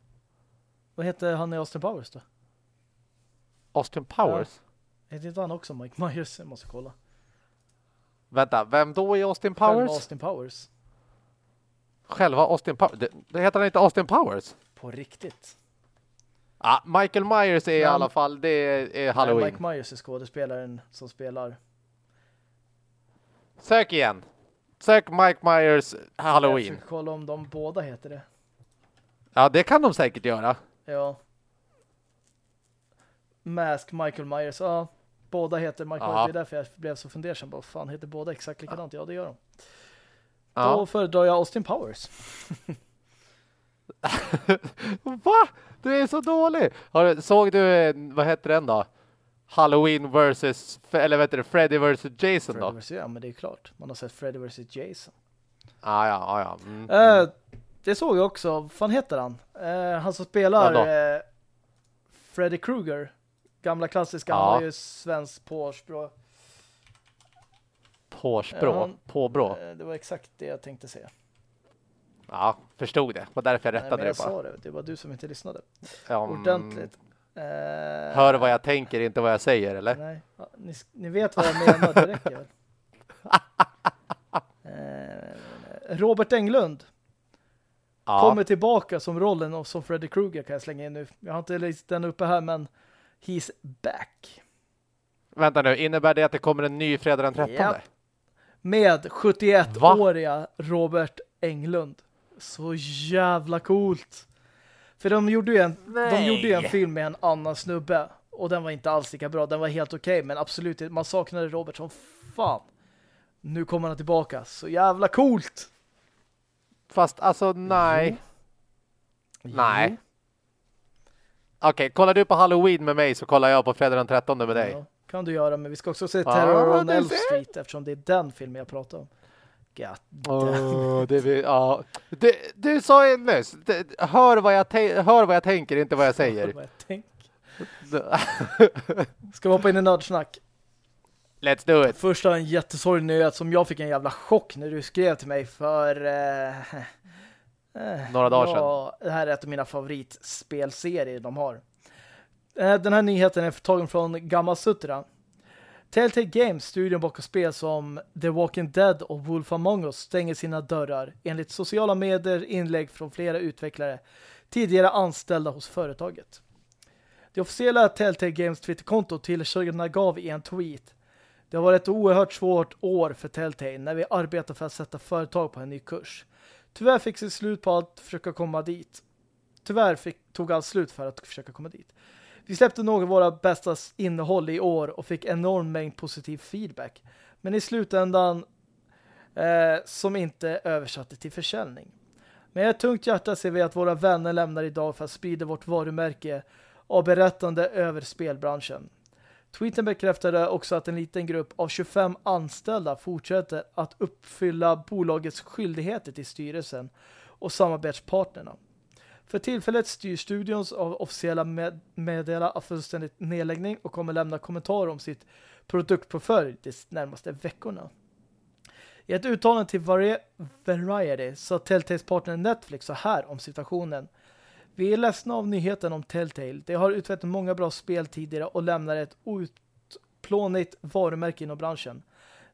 Vad heter han i Austin Powers då? Austin Powers? Heter inte han också Mike Myers? Jag måste kolla. Vänta, vem då i Austin Själva Powers? Austin Powers. Själva Austin Powers? Det, det heter han inte Austin Powers? På riktigt. Ja, Michael Myers är i alla fall, det är, är Halloween. Nej, Mike Myers är skådespelaren som spelar. Sök igen. Sök Mike Myers Jag Halloween. försöker kolla om de båda heter det. Ja, det kan de säkert göra. Ja. Mask Michael Myers. Ja, båda heter Ja. Myers. Det är därför jag blev så fundersam. Vad fan heter båda exakt likadant? Ja, det gör de. Då Ja. föredrar jag Austin Powers. <laughs> <laughs> Va? Du är så dålig! Har, du- såg du, eh, vad heter den då? Halloween versus, eller vet du, Freddy versus Jason Freddy då? vs. Ja, men det är klart. Man har sett Freddy vs. Jason. Ah, ja, ah, ja. Mm. Eh, det såg jag också. Vad fan heter han? Eh, han som spelar Vadå? eh, Freddy Krueger. Gamla klassiska. Ja. Han var ju svensk påspråk. Påsbrå, Ja. påbrå. Eh, det var exakt det jag tänkte säga. Ja, förstod det. Var därför jag Nej, rättade jag det bara. sa det. Det var du som inte lyssnade. Ja, mm. Ordentligt. Eh, Hör vad jag tänker, inte vad jag säger, eller? Nej, ja, ni, ni vet vad jag menar, det räcker väl. <laughs> Eh, Robert Englund Ja. kommer tillbaka som rollen och som Freddy Krueger kan jag slänga in nu. Jag har inte läst den uppe här, men he's back. Vänta nu, innebär det att det kommer en ny fredag den 13? Japp. Med 71-åriga Robert Englund. Så jävla coolt. För de gjorde ju en, de gjorde ju en film med en annan snubbe. Och den var inte alls lika bra. Den var helt okej, men absolut, man saknade Robert som fan. Nu kommer han tillbaka. Så jävla coolt! Fast alltså, nej. Nej. Okej, kollar du på Halloween med mig så kollar jag på fredag den 13 med dig. Ja, kan du göra, men vi ska också se Terror on det Elf Street eftersom det är den filmen jag pratar om. Åh, det vi, ja. du, du sa ju nyss, hör vad, jag hör vad jag tänker, inte vad jag säger. Vad jag tänker. <laughs> Ska vi hoppa in i nördsnack? Let's do it. Första en jättesorglig nyhet som jag fick en jävla chock när du skrev till mig för eh, eh, Några dagar ja, Det här är ett av mina favoritspelserier de har. Eh, Den här nyheten är tagen från Gamma Sutra. Telltale Games, studion bakom spel som The Walking Dead och Wolf Among Us stänger sina dörrar enligt sociala medier inlägg från flera utvecklare tidigare anställda hos företaget. Det officiella Telltale Games Twitterkonto tillkännagav i en tweet det har varit ett oerhört svårt år för Telltale när vi arbetar för att sätta företag på en ny kurs. Tyvärr fick det slut på att försöka komma dit. Tyvärr fick, tog allt slut för att försöka komma dit. Vi släppte några av våra bästa innehåll i år och fick enorm mängd positiv feedback. Men i slutändan eh, som inte översatte till försäljning. Med ett tungt hjärta ser vi att våra vänner lämnar idag för att sprida vårt varumärke av berättande över spelbranschen. Tweeten bekräftade också att en liten grupp av 25 anställda fortsätter att uppfylla bolagets skyldigheter till styrelsen och samarbetspartnerna. För tillfället styr studions av officiella med meddela av fullständigt nedläggning och kommer lämna kommentarer om sitt produktportfölj de närmaste veckorna. I ett uttalande till Variety sa Telltales partner Netflix så här om situationen. Vi är ledsna av nyheten om Telltale. De har utvecklat många bra spel tidigare och lämnar ett utplånigt varumärke inom branschen.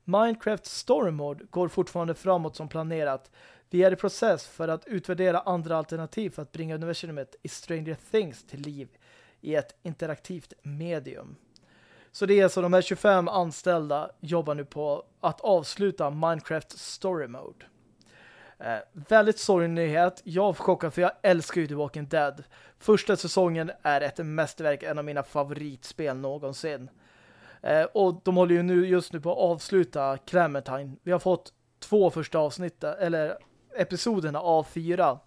Minecraft Story Mode går fortfarande framåt som planerat. Vi är i process för att utvärdera andra alternativ för att bringa universumet i Stranger Things till liv i ett interaktivt medium. Så det är så de här 25 anställda jobbar nu på att avsluta Minecraft Story Mode. Eh, väldigt sorglig nyhet. Jag är chockad för jag älskar ju The Walking Dead. Första säsongen är ett mästerverk, en av mina favoritspel någonsin. Eh, och de håller ju nu just nu på att avsluta Clementine. Vi har fått två första avsnitt, eller episoderna av fyra.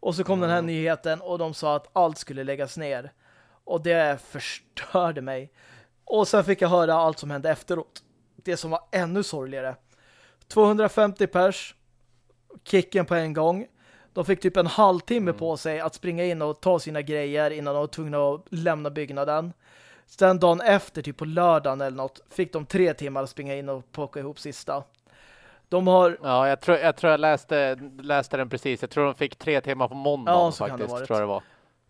Och så kom den här nyheten och de sa att allt skulle läggas ner. Och det förstörde mig. Och sen fick jag höra allt som hände efteråt. Det som var ännu sorgligare. 250 pers kicken på en gång. De fick typ en halvtimme mm. på sig att springa in och ta sina grejer innan de var tvungna att lämna byggnaden. Sen dagen efter, typ på lördagen eller något, fick de tre timmar att springa in och plocka ihop sista. De har... Ja, jag tror jag, tror jag läste, läste den precis. Jag tror de fick tre timmar på måndagen ja, faktiskt, tror jag det var.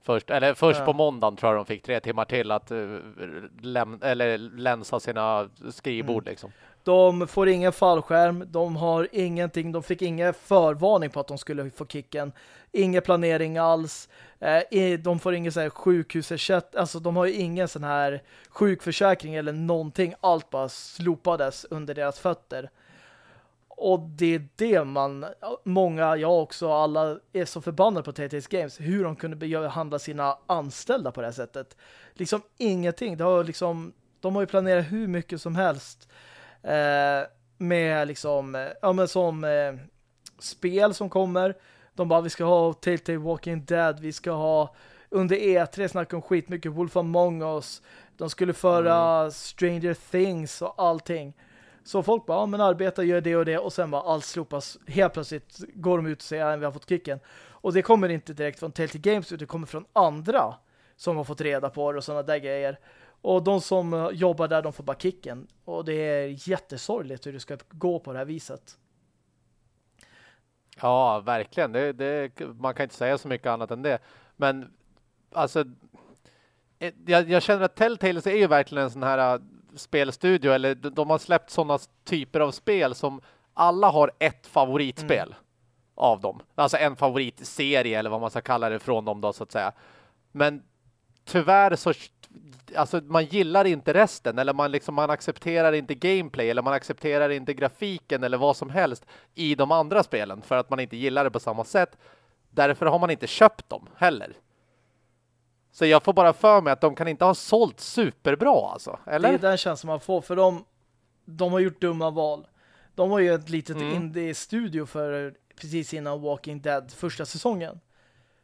Först, eller först ja. på måndagen tror jag de fick tre timmar till att uh, läm eller länsa sina skrivbord mm. liksom. De får ingen fallskärm, de har ingenting, de fick ingen förvarning på att de skulle få kicken. Ingen planering alls. Eh, de får ingen så här sjukhusersättning, alltså de har ju ingen sån här sjukförsäkring eller någonting. Allt bara slopades under deras fötter. Och det är det man, många, jag också, alla är så förbannade på Telltales Games. Hur de kunde behandla sina anställda på det här sättet. Liksom ingenting. Det har liksom, de har ju planerat hur mycket som helst. Eh, med liksom, ja men som eh, spel som kommer. De bara, vi ska ha Telltale Walking Dead, vi ska ha under E3 snacka om skit mycket Wolf Among Us. De skulle föra mm. Stranger Things och allting. Så folk bara, ja, men arbeta, gör det och det och sen bara allt slopas. Helt plötsligt går de ut och säger att vi har fått kicken. Och det kommer inte direkt från Telltale Games utan det kommer från andra som har fått reda på det och sådana där grejer. Och de som eh, jobbar där, de får bara kicken. Och det är jättesorgligt hur det ska gå på det här viset. Ja, verkligen. Det, det, man kan inte säga så mycket annat än det. Men alltså, eh, jag, jag känner att Telltales är ju verkligen en sån här spelstudio eller de har släppt sådana typer av spel som alla har ett favoritspel mm. av dem. Alltså en favoritserie eller vad man ska kalla det från dem då så att säga. Men tyvärr så alltså man gillar inte resten eller man liksom man accepterar inte gameplay eller man accepterar inte grafiken eller vad som helst i de andra spelen för att man inte gillar det på samma sätt. Därför har man inte köpt dem heller. Så jag får bara för mig att de kan inte ha sålt superbra alltså, eller? Det är den känslan man får, för de, de har gjort dumma val. De var ju ett litet mm. indie-studio för precis innan Walking Dead första säsongen.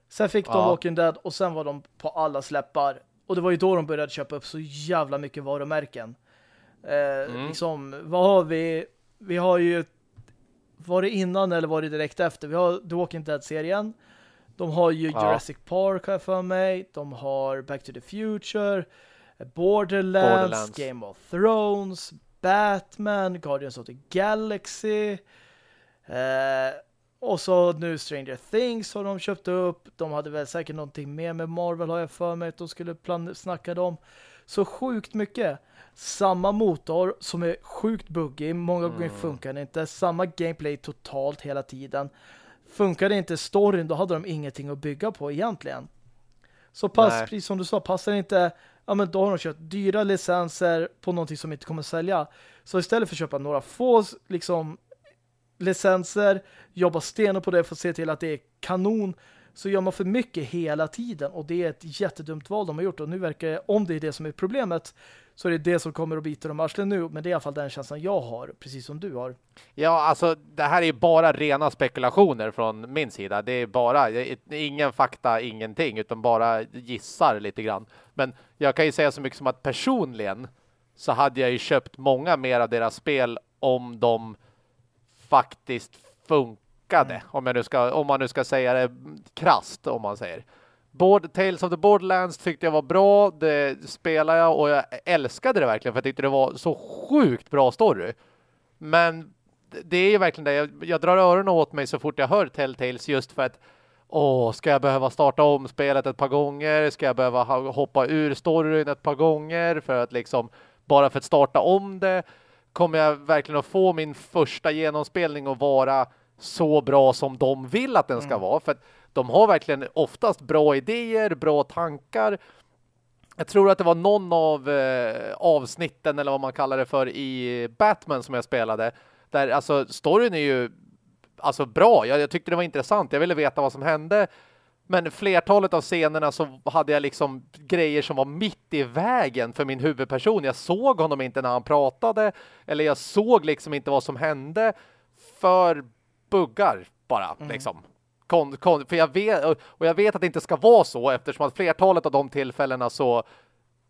Sen fick de Walking Dead och sen var de på alla släppar. Och det var ju då de började köpa upp så jävla mycket varumärken. Eh, mm. liksom, vad har vi? Vi har ju var det innan eller var det direkt efter? Vi har The Walking Dead-serien. De har ju ja. Jurassic Park här för mig. De har Back to the Future, Borderlands, Borderlands, Game of Thrones, Batman, Guardians of the Galaxy. Eh, och så nu Stranger Things har de köpt upp. De hade väl säkert någonting mer med Marvel har jag för mig att de skulle snacka dem. Så sjukt mycket. Samma motor som är sjukt buggig. Många gånger mm. funkar den inte. Samma gameplay totalt hela tiden. Funkade inte storyn, då hade de ingenting att bygga på egentligen. Så pass, precis som du sa, passar inte ja men då har de kört dyra licenser på någonting som inte kommer sälja. Så istället för att köpa några få liksom licenser, jobba stenor på det för att se till att det är kanon så gör man för mycket hela tiden och det är ett jättedumt val de har gjort och nu verkar om det är det som är problemet så är det det som kommer att bita dem arslen nu men det är i alla fall den känslan jag har, precis som du har. Ja, alltså det här är bara rena spekulationer från min sida. Det är bara ingen fakta, ingenting utan bara gissar lite grann. Men jag kan ju säga så mycket som att personligen så hade jag ju köpt många mer av deras spel om de faktiskt funkade. Mm. Om, jag nu ska, om man nu ska säga det krast om man säger. Board, Tales of the Borderlands tyckte jag var bra. Det spelade jag och jag älskade det verkligen för jag tyckte det var så sjukt bra story. Men det är ju verkligen det. Jag, jag drar öronen åt mig så fort jag hör Telltales just för att åh, ska jag behöva starta om spelet ett par gånger? Ska jag behöva hoppa ur storyn ett par gånger för att liksom bara för att starta om det? Kommer jag verkligen att få min första genomspelning och vara så bra som de vill att den ska mm. vara? För att de har verkligen oftast bra idéer, bra tankar. Jag tror att det var någon av eh, avsnitten eller vad man kallar det för i Batman som jag spelade. Där alltså storyn är ju alltså bra. Jag, jag tyckte det var intressant. Jag ville veta vad som hände. Men flertalet av scenerna så hade jag liksom grejer som var mitt i vägen för min huvudperson. Jag såg honom inte när han pratade. Eller jag såg liksom inte vad som hände. För buggar bara mm. liksom. Kon, kon, för jag vet, och jag vet att det inte ska vara så eftersom att flertalet av de tillfällena så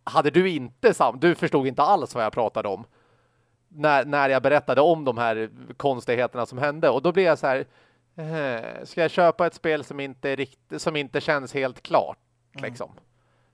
hade du inte sam, du förstod inte alls vad jag pratade om när, när jag berättade om de här konstigheterna som hände och då blev jag så här Eh, ska jag köpa ett spel som inte, rikt som inte känns helt klart? Mm. Liksom.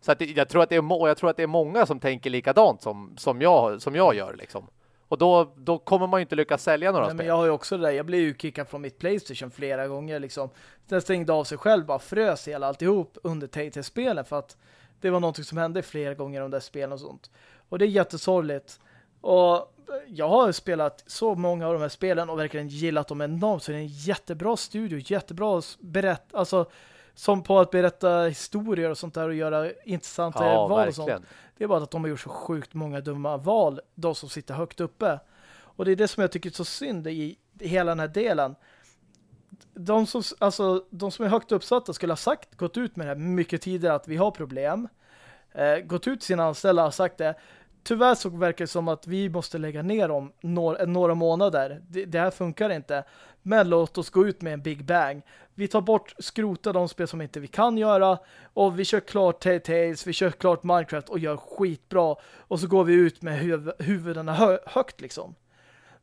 Så att jag, tror att det är jag tror att det är många som tänker likadant som, som, jag, som jag gör. Liksom. Och då, då kommer man ju inte lyckas sälja några Nej, spel. Men jag har ju också det där. Jag blev ju kickad från mitt Playstation flera gånger. Liksom. Den stängde av sig själv, bara frös hela alltihop under TT-spelen för att det var någonting som hände flera gånger under spelen och sånt. Och det är jättesorgligt. Och jag har spelat så många av de här spelen och verkligen gillat dem enormt. Så det är en jättebra studio, jättebra berätt, alltså som på att berätta historier och sånt där och göra intressanta ja, val och sånt. Det är bara att de har gjort så sjukt många dumma val, de som sitter högt uppe. Och det är det som jag tycker är så synd i, hela den här delen. De som, alltså, de som är högt uppsatta skulle ha sagt, gått ut med det här mycket tidigare att vi har problem. Eh, gått ut till sina anställda och sagt det tyvärr så verkar det som att vi måste lägga ner dem några, några månader. Det, det, här funkar inte. Men låt oss gå ut med en Big Bang. Vi tar bort, skrota de spel som inte vi kan göra och vi kör klart Tales, vi kör klart Minecraft och gör skitbra. Och så går vi ut med huv huvudena hö högt liksom.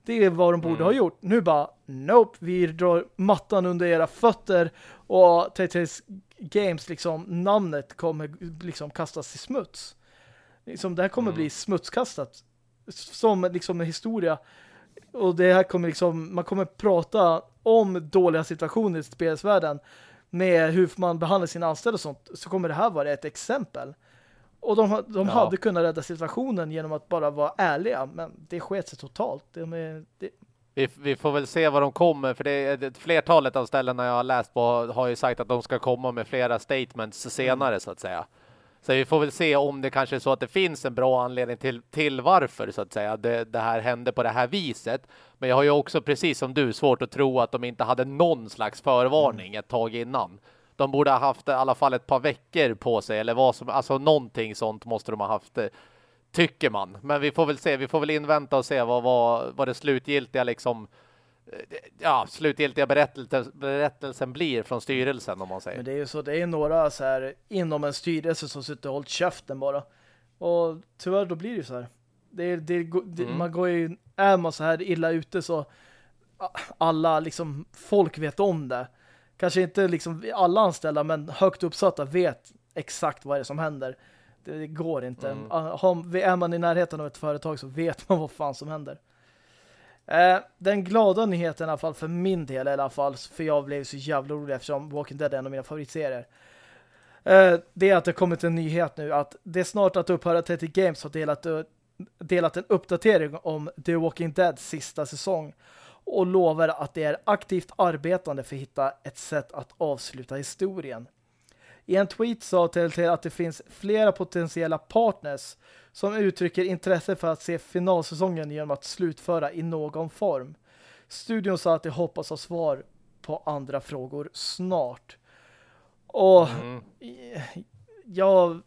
Det är vad de borde mm. ha gjort. Nu bara, nope, vi drar mattan under era fötter och Tales Games, liksom, namnet kommer liksom kastas i smuts. Liksom, det här kommer mm. bli smutskastat som liksom en historia. Och det här kommer liksom, man kommer prata om dåliga situationer i spelsvärlden med hur man behandlar sina anställda och sånt. Så kommer det här vara ett exempel. Och de, de ja. hade kunnat rädda situationen genom att bara vara ärliga. Men det sket sig totalt. De är, det... vi, vi, får väl se vad de kommer. För det ett flertalet av ställena jag har läst på har ju sagt att de ska komma med flera statements senare mm. så att säga. Så vi får väl se om det kanske är så att det finns en bra anledning till, till varför så att säga det, det här hände på det här viset. Men jag har ju också precis som du svårt att tro att de inte hade någon slags förvarning ett tag innan. De borde ha haft i alla fall ett par veckor på sig eller vad som, alltså någonting sånt måste de ha haft tycker man. Men vi får väl se, vi får väl invänta och se vad, vad, vad det slutgiltiga liksom ja, slutgiltiga berättelsen, berättelsen blir från styrelsen om man säger. Men det är ju så, det är några så här inom en styrelse som sitter och hållit käften bara. Och tyvärr då blir det ju så här. Det, det, det mm. man går ju, är man så här illa ute så alla liksom, folk vet om det. Kanske inte liksom alla anställda men högt uppsatta vet exakt vad det är som händer. Det, det går inte. Mm. Är man i närheten av ett företag så vet man vad fan som händer. Eh, den glada nyheten i alla fall för min del i alla fall, för jag blev så jävla orolig eftersom Walking Dead är en av mina favoritserier. Eh, det är att det kommit en nyhet nu att det är snart att upphöra 30 Games har delat, delat en uppdatering om The Walking Dead sista säsong och lovar att det är aktivt arbetande för att hitta ett sätt att avsluta historien. I en tweet sa Telltale att det finns flera potentiella partners som uttrycker intresse för att se finalsäsongen genom att slutföra i någon form. Studion sa att de hoppas ha svar på andra frågor snart. Och mm. jag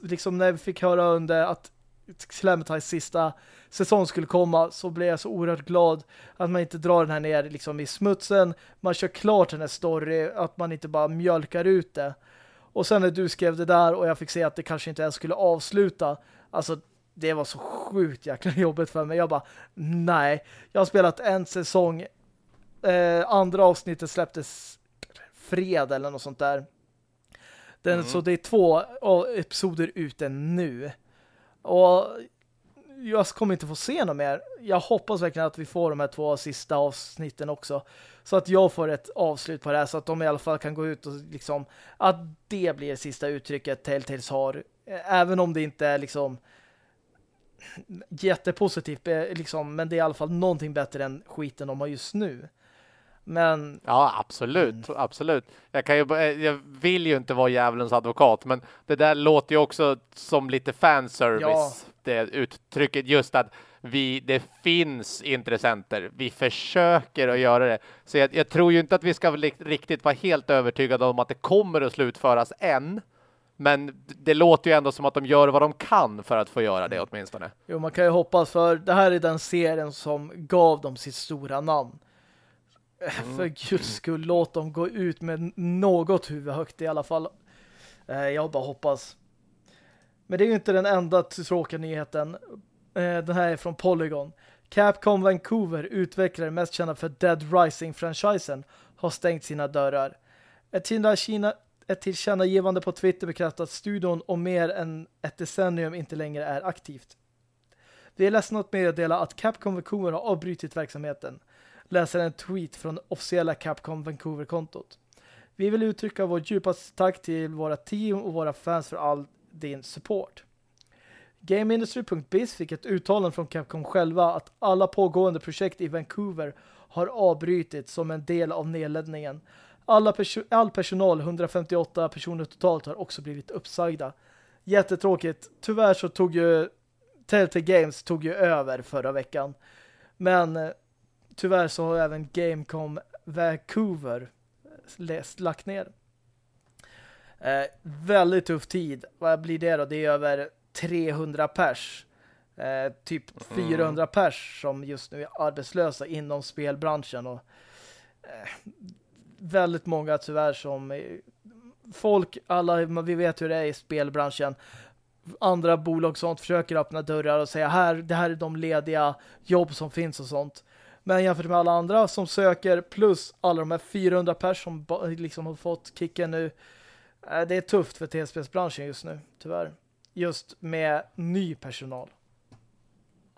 liksom när vi fick höra under att Clementine's sista säsong skulle komma så blev jag så oerhört glad att man inte drar den här ner liksom i smutsen. Man kör klart den här story, att man inte bara mjölkar ut det. Och sen när du skrev det där och jag fick se att det kanske inte ens skulle avsluta. Alltså det var så sjukt jäkla <laughs> jobbigt för mig. Jag bara, nej. Jag har spelat en säsong. Eh, andra avsnittet släpptes fredag eller något sånt där. Den, mm. Så det är två episoder ute nu. Och jag kommer inte få se något mer. Jag hoppas verkligen att vi får de här två sista avsnitten också. Så att jag får ett avslut på det här så att de i alla fall kan gå ut och liksom att det blir sista uttrycket Telltales har. Även om det inte är liksom jättepositivt eh, liksom, men det är i alla fall någonting bättre än skiten de har just nu. Men... Ja, absolut. Mm. Absolut. Jag, kan ju, eh, jag vill ju inte vara djävulens advokat, men det där låter ju också som lite fanservice. Ja. Det uttrycket just att vi, det finns intressenter. Vi försöker att göra det. Så jag, jag tror ju inte att vi ska riktigt vara helt övertygade om att det kommer att slutföras än. Men det låter ju ändå som att de gör vad de kan för att få göra det åtminstone. Jo, man kan ju hoppas för det här är den serien som gav dem sitt stora namn. Mm. För guds skull, låt dem gå ut med något huvud högt i alla fall. Eh, jag bara hoppas. Men det är ju inte den enda tråkiga nyheten. Eh, den här är från Polygon. Capcom Vancouver, utvecklare mest kända för Dead Rising-franchisen, har stängt sina dörrar. Ett, Kina, ett tillkännagivande på Twitter bekräftar att studion om mer än ett decennium inte längre är aktivt. Vi är ledsna att meddela att Capcom Vancouver har avbrutit verksamheten. Läser en tweet från officiella Capcom Vancouver-kontot. Vi vill uttrycka vår djupaste tack till våra team och våra fans för all din support. GameIndustry.biz fick ett uttalande från Capcom själva att alla pågående projekt i Vancouver har avbrytits som en del av nedläggningen. Alla perso all personal, 158 personer totalt, har också blivit uppsagda. Jättetråkigt. Tyvärr så tog ju Telltale Games tog ju över förra veckan. Men eh, tyvärr så har även Gamecom Vancouver lagt ner. Eh, väldigt tuff tid. Vad blir det då? Det är över 300 pers. Eh, typ 400 mm. pers som just nu är arbetslösa inom spelbranschen. Och, eh, väldigt många tyvärr som folk, alla, vi vet hur det är i spelbranschen andra bolag sånt försöker öppna dörrar och säga här, det här är de lediga jobb som finns och sånt. Men jämfört med alla andra som söker plus alla de här 400 personer som liksom har fått kicken nu eh, det är tufft för TSP-branschen just nu, tyvärr. Just med ny personal.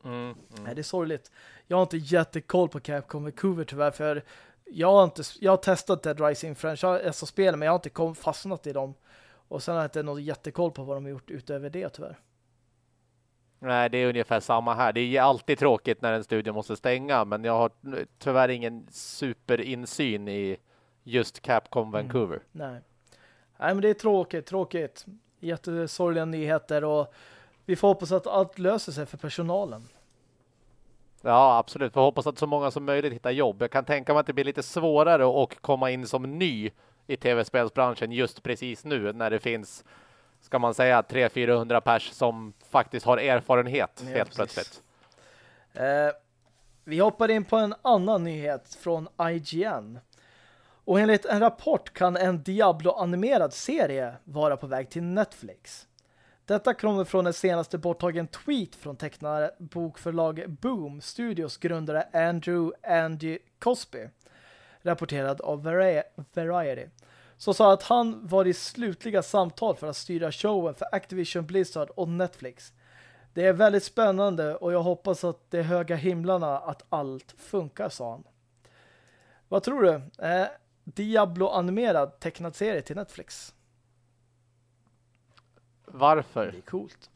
Mm, mm. Det är sorgligt. Jag har inte jättekoll på Capcom Vancouver tyvärr för jag har, inte, jag har testat Dead Rising franchise-spel men jag har inte kom, fastnat i dem. Och sen har jag inte något jättekoll på vad de har gjort utöver det tyvärr. Nej, det är ungefär samma här. Det är alltid tråkigt när en studio måste stänga, men jag har tyvärr ingen superinsyn i just Capcom mm. Vancouver. Mm. Nej. Nej, men det är tråkigt, tråkigt. Jättesorgliga nyheter och vi får hoppas att allt löser sig för personalen. Ja, absolut. Vi hoppas att så många som möjligt hittar jobb. Jag kan tänka mig att det blir lite svårare att komma in som ny i tv-spelsbranschen just precis nu när det finns ska man säga 300-400 pers som faktiskt har erfarenhet ja, helt precis. plötsligt. Eh, vi hoppar in på en annan nyhet från IGN. Och enligt en rapport kan en Diablo-animerad serie vara på väg till Netflix. Detta kommer från en senaste borttagen tweet från tecknare bokförlag Boom Studios grundare Andrew Andy Cosby rapporterad av Variety som sa att han var i slutliga samtal för att styra showen för Activision Blizzard och Netflix. Det är väldigt spännande och jag hoppas att det är höga himlarna att allt funkar, sa han. Vad tror du? Eh, Diablo-animerad tecknad serie till Netflix. Varför? Det är coolt.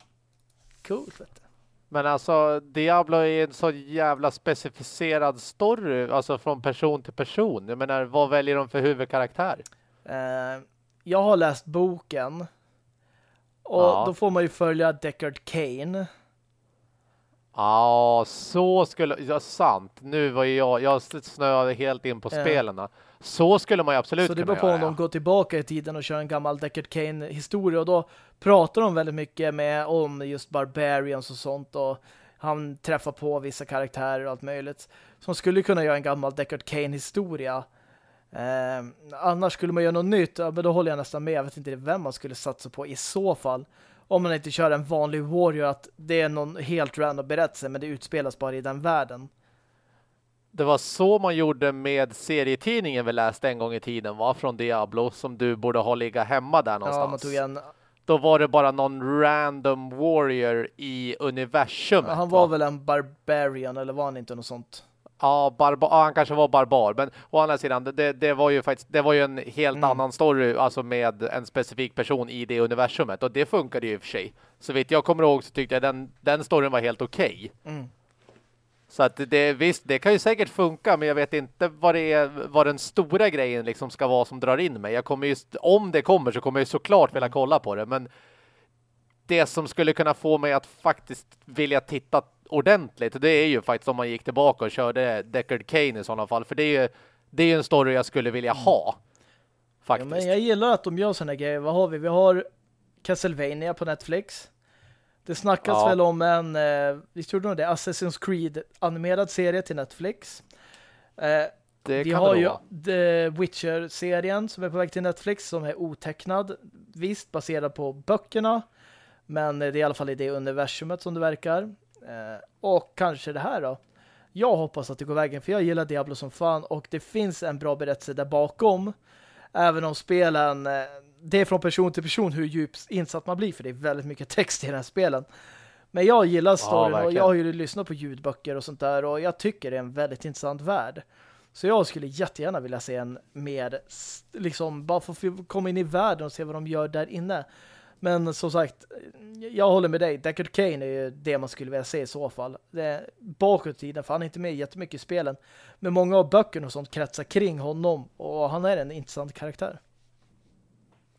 Coolt, vet du. Men alltså, Diablo är en så jävla specificerad story, alltså från person till person. Jag menar, vad väljer de för huvudkaraktär? Eh, jag har läst boken och ja. då får man ju följa Deckard Kane. Ja, så skulle... Ja, sant. Nu var jag... Jag snöade helt in på eh. spelarna. Så skulle man ju absolut Så det beror på om de går tillbaka i tiden och kör en gammal Deckard Kane-historia. Och då pratar de väldigt mycket med om just Barbarians och sånt. Och han träffar på vissa karaktärer och allt möjligt. Som skulle kunna göra en gammal Deckard Kane-historia. Eh, annars skulle man göra något nytt, ja, men då håller jag nästan med. Jag vet inte vem man skulle satsa på i så fall. Om man inte kör en vanlig Warrior, att det är någon helt random berättelse, men det utspelas bara i den världen. Det var så man gjorde med serietidningen vi läste en gång i tiden, var från Diablo, som du borde ha ligga hemma där någonstans. Ja, man tog en... Då var det bara någon random warrior i universumet. Ja, han var va? väl en barbarian, eller var han inte något sånt? Ja, barbar, ja, han kanske var barbar. Men å andra sidan, det, det var ju faktiskt det var ju en helt mm. annan story alltså med en specifik person i det universumet. Och det funkade ju i och för sig. Så vitt jag kommer ihåg så tyckte jag den, den storyn var helt okej. Okay. Mm. Så att det, visst, det kan ju säkert funka, men jag vet inte vad det är, vad den stora grejen liksom ska vara som drar in mig. Jag kommer just, om det kommer så kommer jag såklart vilja kolla på det, men det som skulle kunna få mig att faktiskt vilja titta ordentligt. Det är ju faktiskt om man gick tillbaka och körde Deckard Kane i sådana fall. För det är ju det är en story jag skulle vilja ha. Faktiskt. Ja, men jag gillar att de gör sådana grejer. Vad har vi? Vi har Castlevania på Netflix. Det snackas ja. väl om en, eh, visst gjorde de det? Assassin's Creed animerad serie till Netflix. Eh, vi har ju The Witcher-serien som är på väg till Netflix som är otecknad. Visst, baserad på böckerna. Men det är i alla fall i det universumet som det verkar. Eh, och kanske det här då. Jag hoppas att det går vägen för jag gillar Diablo som fan och det finns en bra berättelse där bakom. Även om spelen, eh, det är från person till person hur djupt insatt man blir för det är väldigt mycket text i den här spelen. Men jag gillar storyn ja, och jag har ju lyssnat på ljudböcker och sånt där och jag tycker det är en väldigt intressant värld. Så jag skulle jättegärna vilja se en mer, liksom bara få komma in i världen och se vad de gör där inne. Men som sagt, jag håller med dig. Deckard Kane är ju det man skulle vilja se i så fall. Det är bakåt tiden, för han är inte med jättemycket i spelen. Men många av böckerna och sånt kretsar kring honom och han är en intressant karaktär.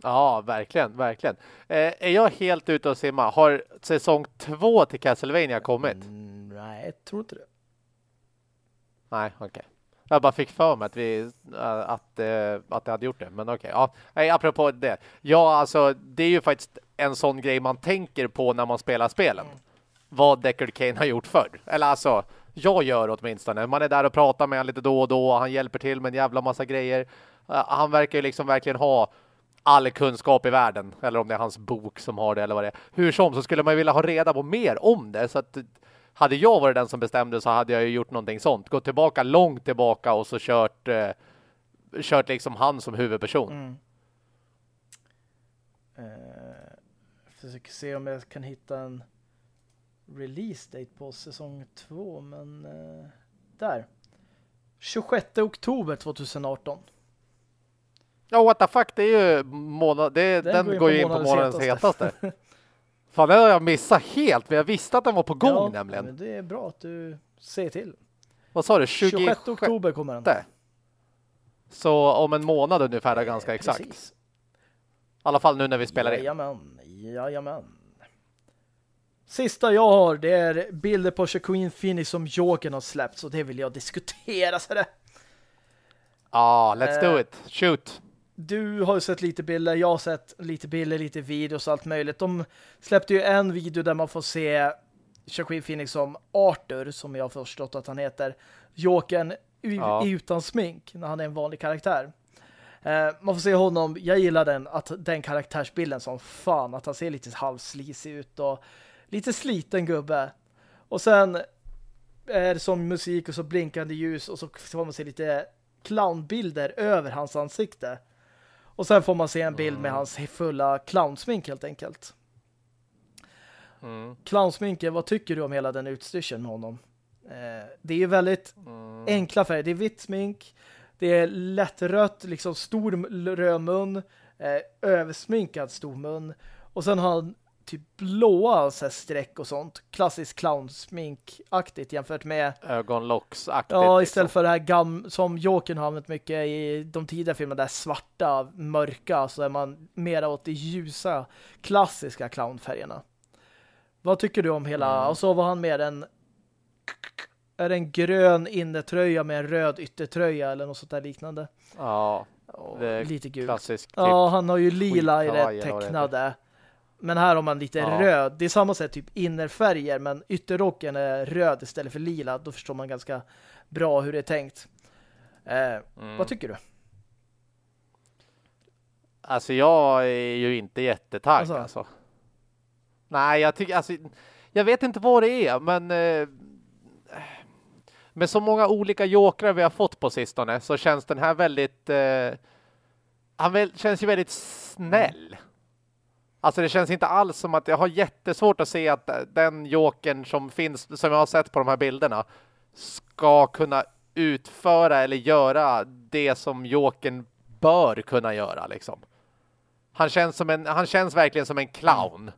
Ja, verkligen, verkligen. Eh, är jag helt ute och simma? Har säsong två till Castlevania kommit? Mm, nej, jag tror inte det. Nej, okej. Okay. Jag bara fick för mig att, vi, äh, att, äh, att det hade gjort det. Men okej, okay, ja. apropå det. Ja, alltså det är ju faktiskt en sån grej man tänker på när man spelar spelen. Mm. Vad Deckard Kane har gjort förr. Eller alltså, jag gör åtminstone. Man är där och pratar med honom lite då och då. Och han hjälper till med en jävla massa grejer. Uh, han verkar ju liksom verkligen ha all kunskap i världen. Eller om det är hans bok som har det eller vad det är. Hur som så skulle man vilja ha reda på mer om det. Så att hade jag varit den som bestämde så hade jag ju gjort någonting sånt. Gått tillbaka långt tillbaka och så kört eh, kört liksom han som huvudperson. Mm. Uh, försöker se om jag kan hitta en release date på säsong två men uh, där. 26 oktober 2018. Ja, what the fuck, det är ju månad, det, den, den går ju in på månadens hetaste. hetaste. Fan, det har jag missat helt. Men jag visste att den var på gång ja, nämligen. Men det är bra att du ser till. Vad sa du? 26, 26 oktober kommer den. Så om en månad ungefär, eh, ganska exakt. Precis. I alla fall nu när vi spelar jajamän, in. Jajamän. Sista jag har, det är bilder på Queen Phoenix som Jokern har släppt. Så det vill jag diskutera. Så det. Ja, ah, let's uh, do it. Shoot du har ju sett lite bilder, jag har sett lite bilder, lite videos och allt möjligt. De släppte ju en video där man får se Joaquin Phoenix som Arthur, som jag har förstått att han heter. Jokern ja. utan smink, när han är en vanlig karaktär. Eh, man får se honom, jag gillar den, att den karaktärsbilden som fan, att han ser lite halvslisig ut och lite sliten gubbe. Och sen är det som musik och så blinkande ljus och så får man se lite clownbilder över hans ansikte. Och sen får man se en bild mm. med hans fulla clownsmink helt enkelt. Mm. Clownsminken, vad tycker du om hela den utstyrseln med honom? Eh, det är ju väldigt mm. enkla färger. Det är vitt smink, det är lättrött, liksom stor röd mun, eh, översminkad stor mun. Och sen har han typ blåa så här, streck och sånt. Klassiskt clownsmink-aktigt jämfört med ögonlocks-aktigt. Ja, istället liksom. för det här gam som Jokern har använt mycket i de tidigare filmerna där svarta, mörka så är man mera åt de ljusa, klassiska clownfärgerna. Vad tycker du om hela, mm. och så var han med en är det en grön innetröja med en röd yttertröja eller något sånt där liknande? Ja, lite gult. Klassisk Ja, han har ju lila i det tecknade. Men här har man lite ja. röd. Det är samma sätt typ innerfärger men ytterrocken är röd istället för lila. Då förstår man ganska bra hur det är tänkt. Eh, mm. Vad tycker du? Alltså jag är ju inte jättetagg alltså. alltså. Nej, jag tycker alltså jag vet inte vad det är men eh, med så många olika jokrar vi har fått på sistone så känns den här väldigt eh, han väl, känns ju väldigt snäll. Mm. Alltså det känns inte alls som att jag har jättesvårt att se att den jokern som finns, som jag har sett på de här bilderna ska kunna utföra eller göra det som jokern bör kunna göra liksom. Han känns som en han känns verkligen som en clown.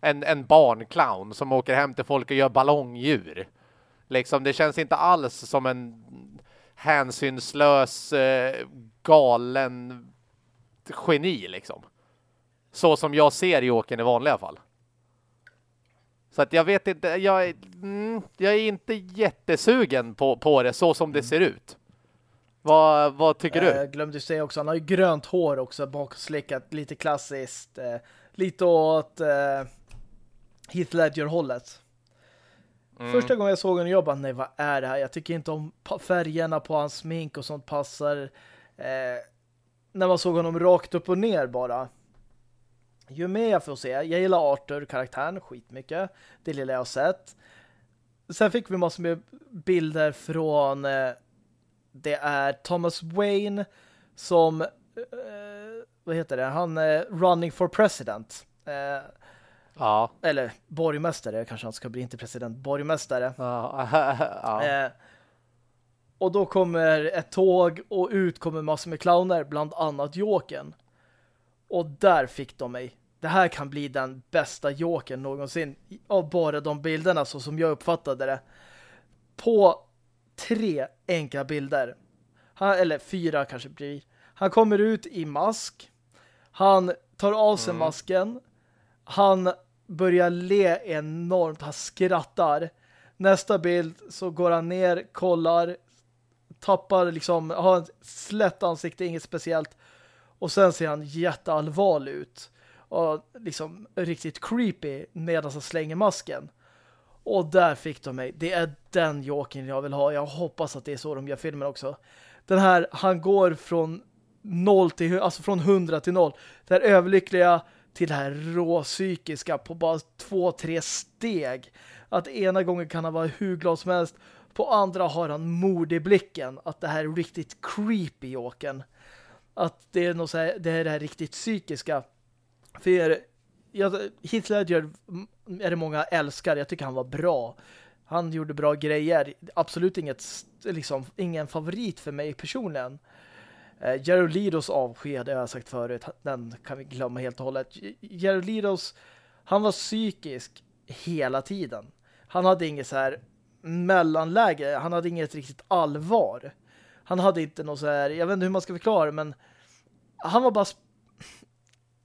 En en barnclown som åker hem till folk och gör ballongdjur. Liksom det känns inte alls som en hänsynslös eh, galen geni liksom så som jag ser Jokern i vanliga fall. Så att jag vet inte, jag, mm, jag är inte jättesugen på, på det så som det mm. ser ut. Vad, vad tycker du? Jag eh, glömde säga också, han har ju grönt hår också bakslickat, lite klassiskt. Eh, lite åt eh, Heath Ledger-hållet. Mm. Första gången jag såg honom jag bara, nej vad är det här? Jag tycker inte om färgerna på hans smink och sånt passar. Eh, när man såg honom rakt upp och ner bara ju mer jag får se, jag gillar Arthur karaktären skitmycket, det lilla jag har sett. sen fick vi massor med bilder från eh, det är Thomas Wayne som eh, vad heter det? Han är running for president. Eh, ja. Eller borgmästare kanske han ska bli, inte president, borgmästare. Ja. <laughs> ja. Eh, och då kommer ett tåg och ut kommer massor med clowner, bland annat Jokern. Och där fick de mig. Det här kan bli den bästa Jokern någonsin av bara de bilderna så som jag uppfattade det. På tre enkla bilder. Han, eller fyra kanske blir. Han kommer ut i mask. Han tar av sig mm. masken. Han börjar le enormt. Han skrattar. Nästa bild så går han ner, kollar, tappar liksom, har ett slätt ansikte, inget speciellt. Och sen ser han jätteallvarlig ut. Och liksom riktigt creepy medan han slänger masken. Och där fick de mig. Det är den Jokern jag vill ha. Jag hoppas att det är så de gör filmen också. Den här, han går från noll till, alltså från hundra till noll. Det här överlyckliga till det här råpsykiska på bara två, tre steg. Att ena gången kan han vara hur glad som helst. På andra har han mord i blicken. Att det här är riktigt creepy Jokern. Att det är, något så här, det här, det här riktigt psykiska. För jag, Heath Ledger är det många älskar. Jag tycker han var bra. Han gjorde bra grejer. Absolut inget, liksom, ingen favorit för mig personligen. Eh, Jared Lidos avsked, det har jag sagt förut. Den kan vi glömma helt och hållet. Jared Lidos, han var psykisk hela tiden. Han hade inget så här mellanläge. Han hade inget riktigt allvar. Han hade inte något så här, jag vet inte hur man ska förklara men han var bara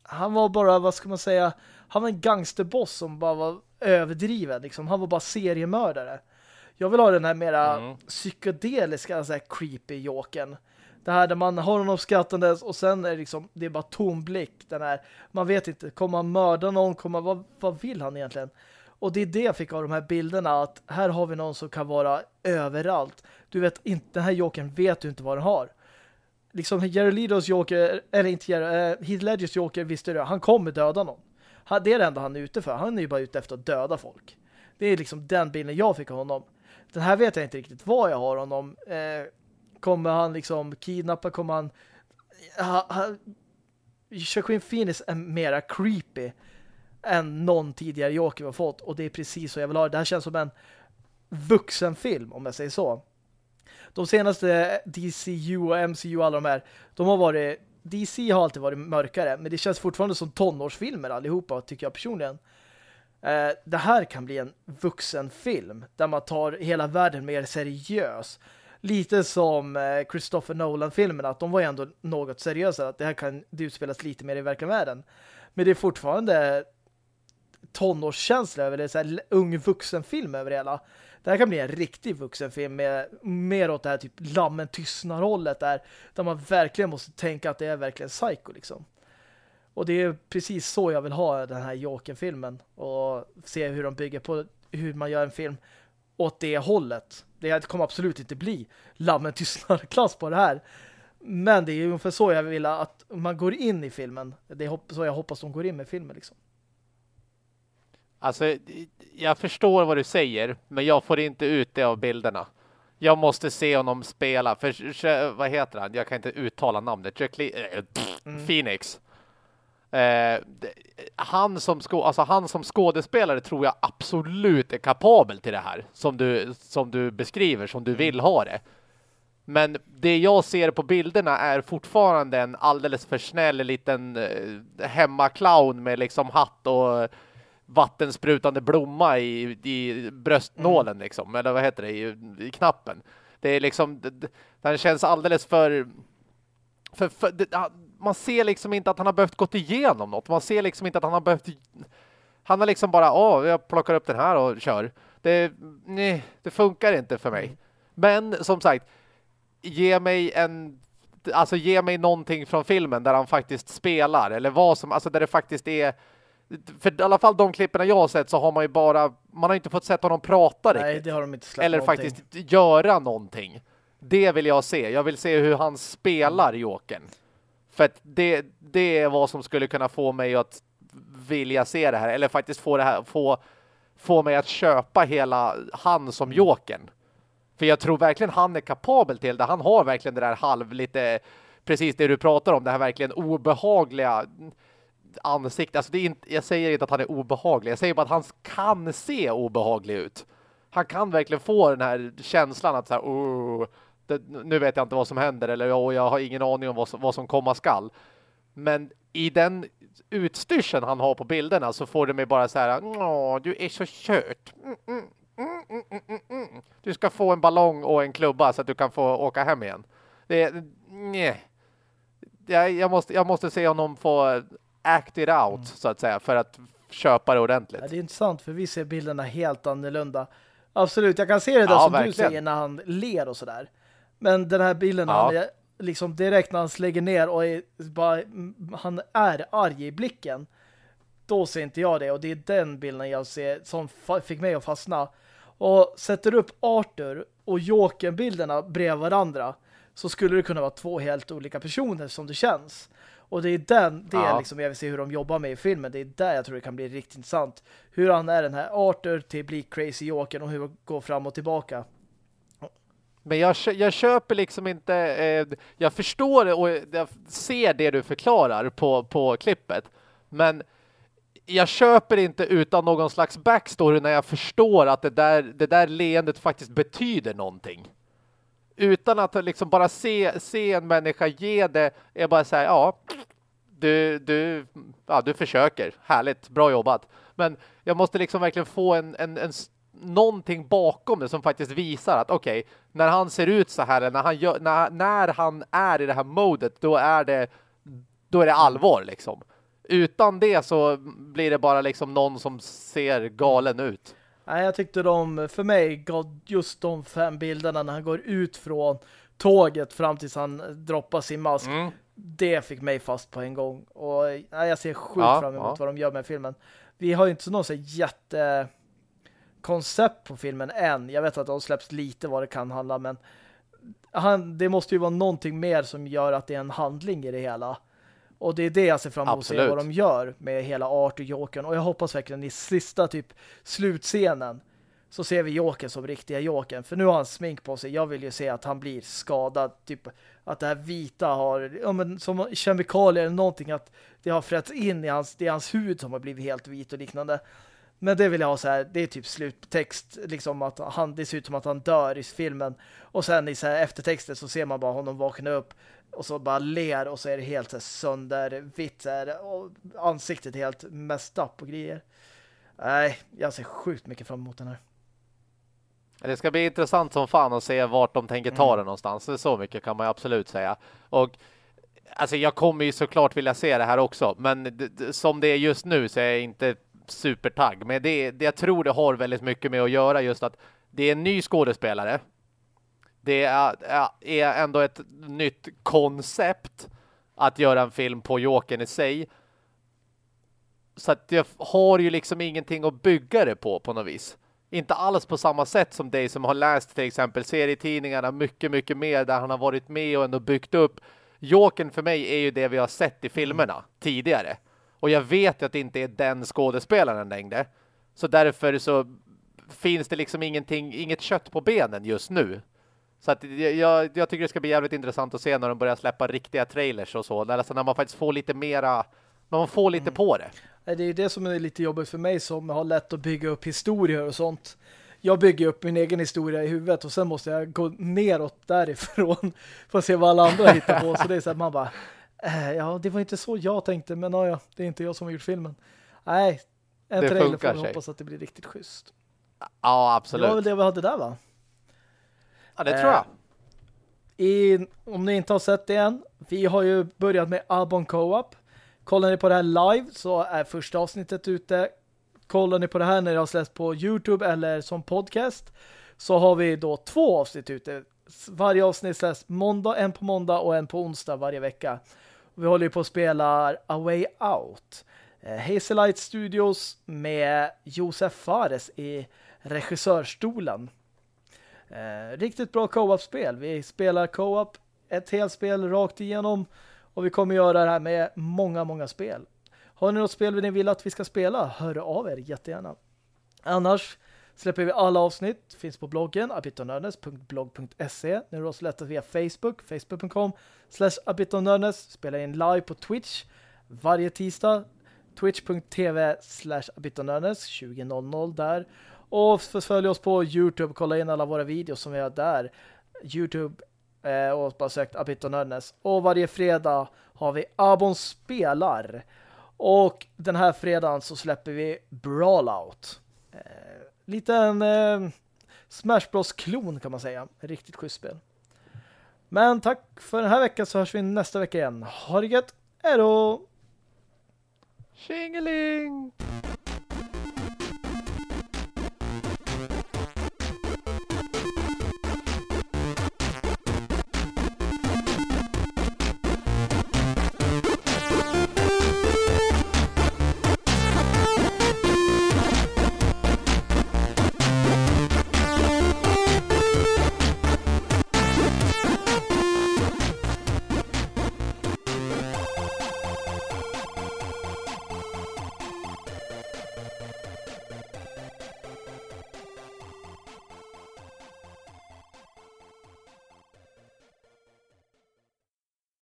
han var bara, vad ska man säga, han var en gangsterboss som bara var överdriven. Liksom. Han var bara seriemördare. Jag vill ha den här mera mm. psykedeliska, alltså här creepy joken. Det här där man har honom skrattandes och sen är det liksom, det är bara tom blick. Den här, man vet inte, kommer han mörda någon? Kommer, vad, vad vill han egentligen? Och det är det jag fick av de här bilderna att här har vi någon som kan vara överallt. Du vet inte, den här joken vet du inte vad den har liksom Jared Letos Joker, eller inte Jared, uh, Heath Ledgers Joker visste du, han kommer döda någon. Han, det är det enda han är ute för. Han är ju bara ute efter att döda folk. Det är liksom den bilden jag fick av honom. Den här vet jag inte riktigt vad jag har honom. Eh, kommer han liksom kidnappa, kommer han... Eh, ha, ha, Joaquin Phoenix är mera creepy än någon tidigare Joker vi har fått. Och det är precis så jag vill ha det. Det här känns som en vuxenfilm, om jag säger så de senaste DCU och MCU alla de här, de har varit DC har alltid varit mörkare, men det känns fortfarande som tonårsfilmer allihopa, tycker jag personligen. Eh, det här kan bli en vuxenfilm där man tar hela världen mer seriös. Lite som eh, Christopher Nolan-filmerna, att de var ändå något seriösa, att det här kan det utspelas lite mer i verkliga världen. Men det är fortfarande tonårskänsla över det, så här ung vuxenfilm över det hela. Det här kan bli en riktig vuxenfilm med mer åt det här typ lammen tystnar-hållet där, där man verkligen måste tänka att det är verkligen psycho liksom. Och det är precis så jag vill ha den här Joker-filmen och se hur de bygger på hur man gör en film åt det hållet. Det kommer absolut inte bli lammen tystnar-klass på det här. Men det är ungefär så jag vill att man går in i filmen. Det är så jag hoppas de går in med filmen liksom. Alltså, jag förstår vad du säger, men jag får inte ut det av bilderna. Jag måste se honom spela, för vad heter han? Jag kan inte uttala namnet. Jack Lee, äh, mm. Phoenix. Eh, han, som sko alltså han som skådespelare tror jag absolut är kapabel till det här som du, som du beskriver, som du mm. vill ha det. Men det jag ser på bilderna är fortfarande en alldeles för snäll liten eh, hemmaclown med liksom hatt och vattensprutande blomma i, i bröstnålen mm. liksom, eller vad heter det, i, i knappen. Det är liksom, den känns alldeles för, för, för det, man ser liksom inte att han har behövt gått igenom något. Man ser liksom inte att han har behövt, han har liksom bara, åh, jag plockar upp den här och kör. Det, nej, det funkar inte för mig. Men som sagt, ge mig en alltså ge mig någonting från filmen där han faktiskt spelar eller vad som, alltså där det faktiskt är för i alla fall de klipperna jag har sett så har man ju bara man har inte fått sett honom prata Nej, riktigt. det har de inte släppt Eller någonting. faktiskt göra någonting. Det vill jag se. Jag vill se hur han spelar Jokern. För att det, det är vad som skulle kunna få mig att vilja se det här. Eller faktiskt få det här få, få mig att köpa hela han som Jokern. För jag tror verkligen han är kapabel till det. Han har verkligen det där halv lite precis det du pratar om, det här verkligen obehagliga ansikte. Alltså det är inte, jag säger inte att han är obehaglig. Jag säger bara att han kan se obehaglig ut. Han kan verkligen få den här känslan att så här, oh, det, nu vet jag inte vad som händer eller oh, jag har ingen aning om vad som, vad som komma skall. Men i den utstyrseln han har på bilderna så får det mig bara så här, åh, du är så kört. Mm, mm, mm, du ska få en ballong och en klubba så att du kan få åka hem igen. Det, nej. Jag, jag, måste, jag måste se honom få act it out mm. så att säga för att köpa det ordentligt. Ja, det är intressant för vi ser bilderna helt annorlunda. Absolut, jag kan se det där ja, som verkligen. du säger när han ler och sådär. Men den här bilden ja. han är liksom direkt när han slänger ner och är bara, han är arg i blicken. Då ser inte jag det och det är den bilden jag ser som fick mig att fastna. Och sätter upp Arthur och Jokern-bilderna bredvid varandra så skulle det kunna vara två helt olika personer som det känns. Och det är den det ja. liksom jag vill se hur de jobbar med i filmen. Det är där jag tror det kan bli riktigt intressant. Hur han är den här Arthur till bli Crazy Jokern och hur det går fram och tillbaka. Men jag, jag köper liksom inte eh, jag förstår det och jag ser det du förklarar på, på klippet. Men jag köper inte utan någon slags backstory när jag förstår att det där, det där leendet faktiskt betyder någonting utan att liksom bara se, se en människa ge det är bara så här. ja du, du, ja, du försöker. Härligt, bra jobbat. Men jag måste liksom verkligen få en, en, en någonting bakom det som faktiskt visar att okej, okay, när han ser ut så här, när han, gör, när, när han är i det här modet, då är det då är det allvar liksom. Utan det så blir det bara liksom någon som ser galen ut. Nej, jag tyckte de, för mig, gav just de fem bilderna när han går ut från tåget fram tills han droppar sin mask. Mm. Det fick mig fast på en gång. Och nej, jag ser sjukt ja, fram emot ja. vad de gör med filmen. Vi har ju inte någon så jätte koncept på filmen än. Jag vet att det har släppts lite vad det kan handla, men han, det måste ju vara någonting mer som gör att det är en handling i det hela. Och det är det jag ser fram emot att se vad de gör med hela Art och Jokern. Och jag hoppas verkligen i sista typ slutscenen så ser vi Jokern som riktiga Jokern. För nu har han smink på sig. Jag vill ju se att han blir skadad. Typ att det här vita har, ja men som kemikalier eller någonting, att det har frätts in i hans, det är hans hud som har blivit helt vit och liknande. Men det vill jag ha så här, det är typ sluttext, liksom att han, det ser ut som att han dör i filmen. Och sen i så här eftertexten så ser man bara honom vakna upp och så bara ler och så är det helt så här, sönder vitt och ansiktet helt mest upp och grejer. Nej, jag ser sjukt mycket fram emot den här. Det ska bli intressant som fan att se vart de tänker ta mm. det någonstans. Så mycket kan man absolut säga. Och alltså jag kommer ju såklart vilja se det här också. Men som det är just nu så är jag inte supertagg. Men det, det, jag tror det har väldigt mycket med att göra just att det är en ny skådespelare det är, är ändå ett nytt koncept att göra en film på Jokern i sig. Så att jag har ju liksom ingenting att bygga det på på något vis. Inte alls på samma sätt som dig som har läst till exempel serietidningarna mycket, mycket mer där han har varit med och ändå byggt upp. Jokern för mig är ju det vi har sett i filmerna tidigare. Och jag vet ju att det inte är den skådespelaren längre. Så därför så finns det liksom ingenting, inget kött på benen just nu. Så att jag, jag tycker det ska bli jävligt intressant att se när de börjar släppa riktiga trailers och så. Alltså när man faktiskt får lite mera, när man får lite mm. på det. Det är det som är lite jobbigt för mig som har lätt att bygga upp historier och sånt. Jag bygger upp min egen historia i huvudet och sen måste jag gå neråt därifrån för att se vad alla andra hittar på. Så det är så att man bara, äh, ja det var inte så jag tänkte men ja, det är inte jag som har gjort filmen. Nej, en det trailer får jag hoppas att det blir riktigt schysst. Ja, absolut. Det var väl det vi hade där va? Ja, det tror jag. Eh, I, om ni inte har sett det än, vi har ju börjat med Albon Co-op. Kollar ni på det här live så är första avsnittet ute. Kollar ni på det här när det har släppts på Youtube eller som podcast så har vi då två avsnitt ute. Varje avsnitt släpps måndag, en på måndag och en på onsdag varje vecka. Vi håller ju på att spela A Way Out. Eh, Hazelight Studios med Josef Fares i regissörstolen. Eh, riktigt bra co-op-spel. Vi spelar co-op ett helt spel rakt igenom och vi kommer göra det här med många, många spel. Har ni något spel ni vill att vi ska spela? Hör av er jättegärna. Annars släpper vi alla avsnitt. Finns på bloggen abitonörnes.blog.se. Nu är det också lättat via Facebook. Facebook.com slash abitonörnes. Spelar in live på Twitch varje tisdag. Twitch.tv slash abitonörnes 20.00 där. Och följ oss på Youtube. Kolla in alla våra videos som vi har där. Youtube eh, och bara sökt Abitonörnes. Och varje fredag har vi Abon spelar. Och den här fredagen så släpper vi Brawlout. Eh, liten eh, Smash Bros-klon kan man säga. Riktigt schysst spel. Men tack för den här veckan så hörs vi nästa vecka igen. Ha det gött. Hej då! Tjingeling!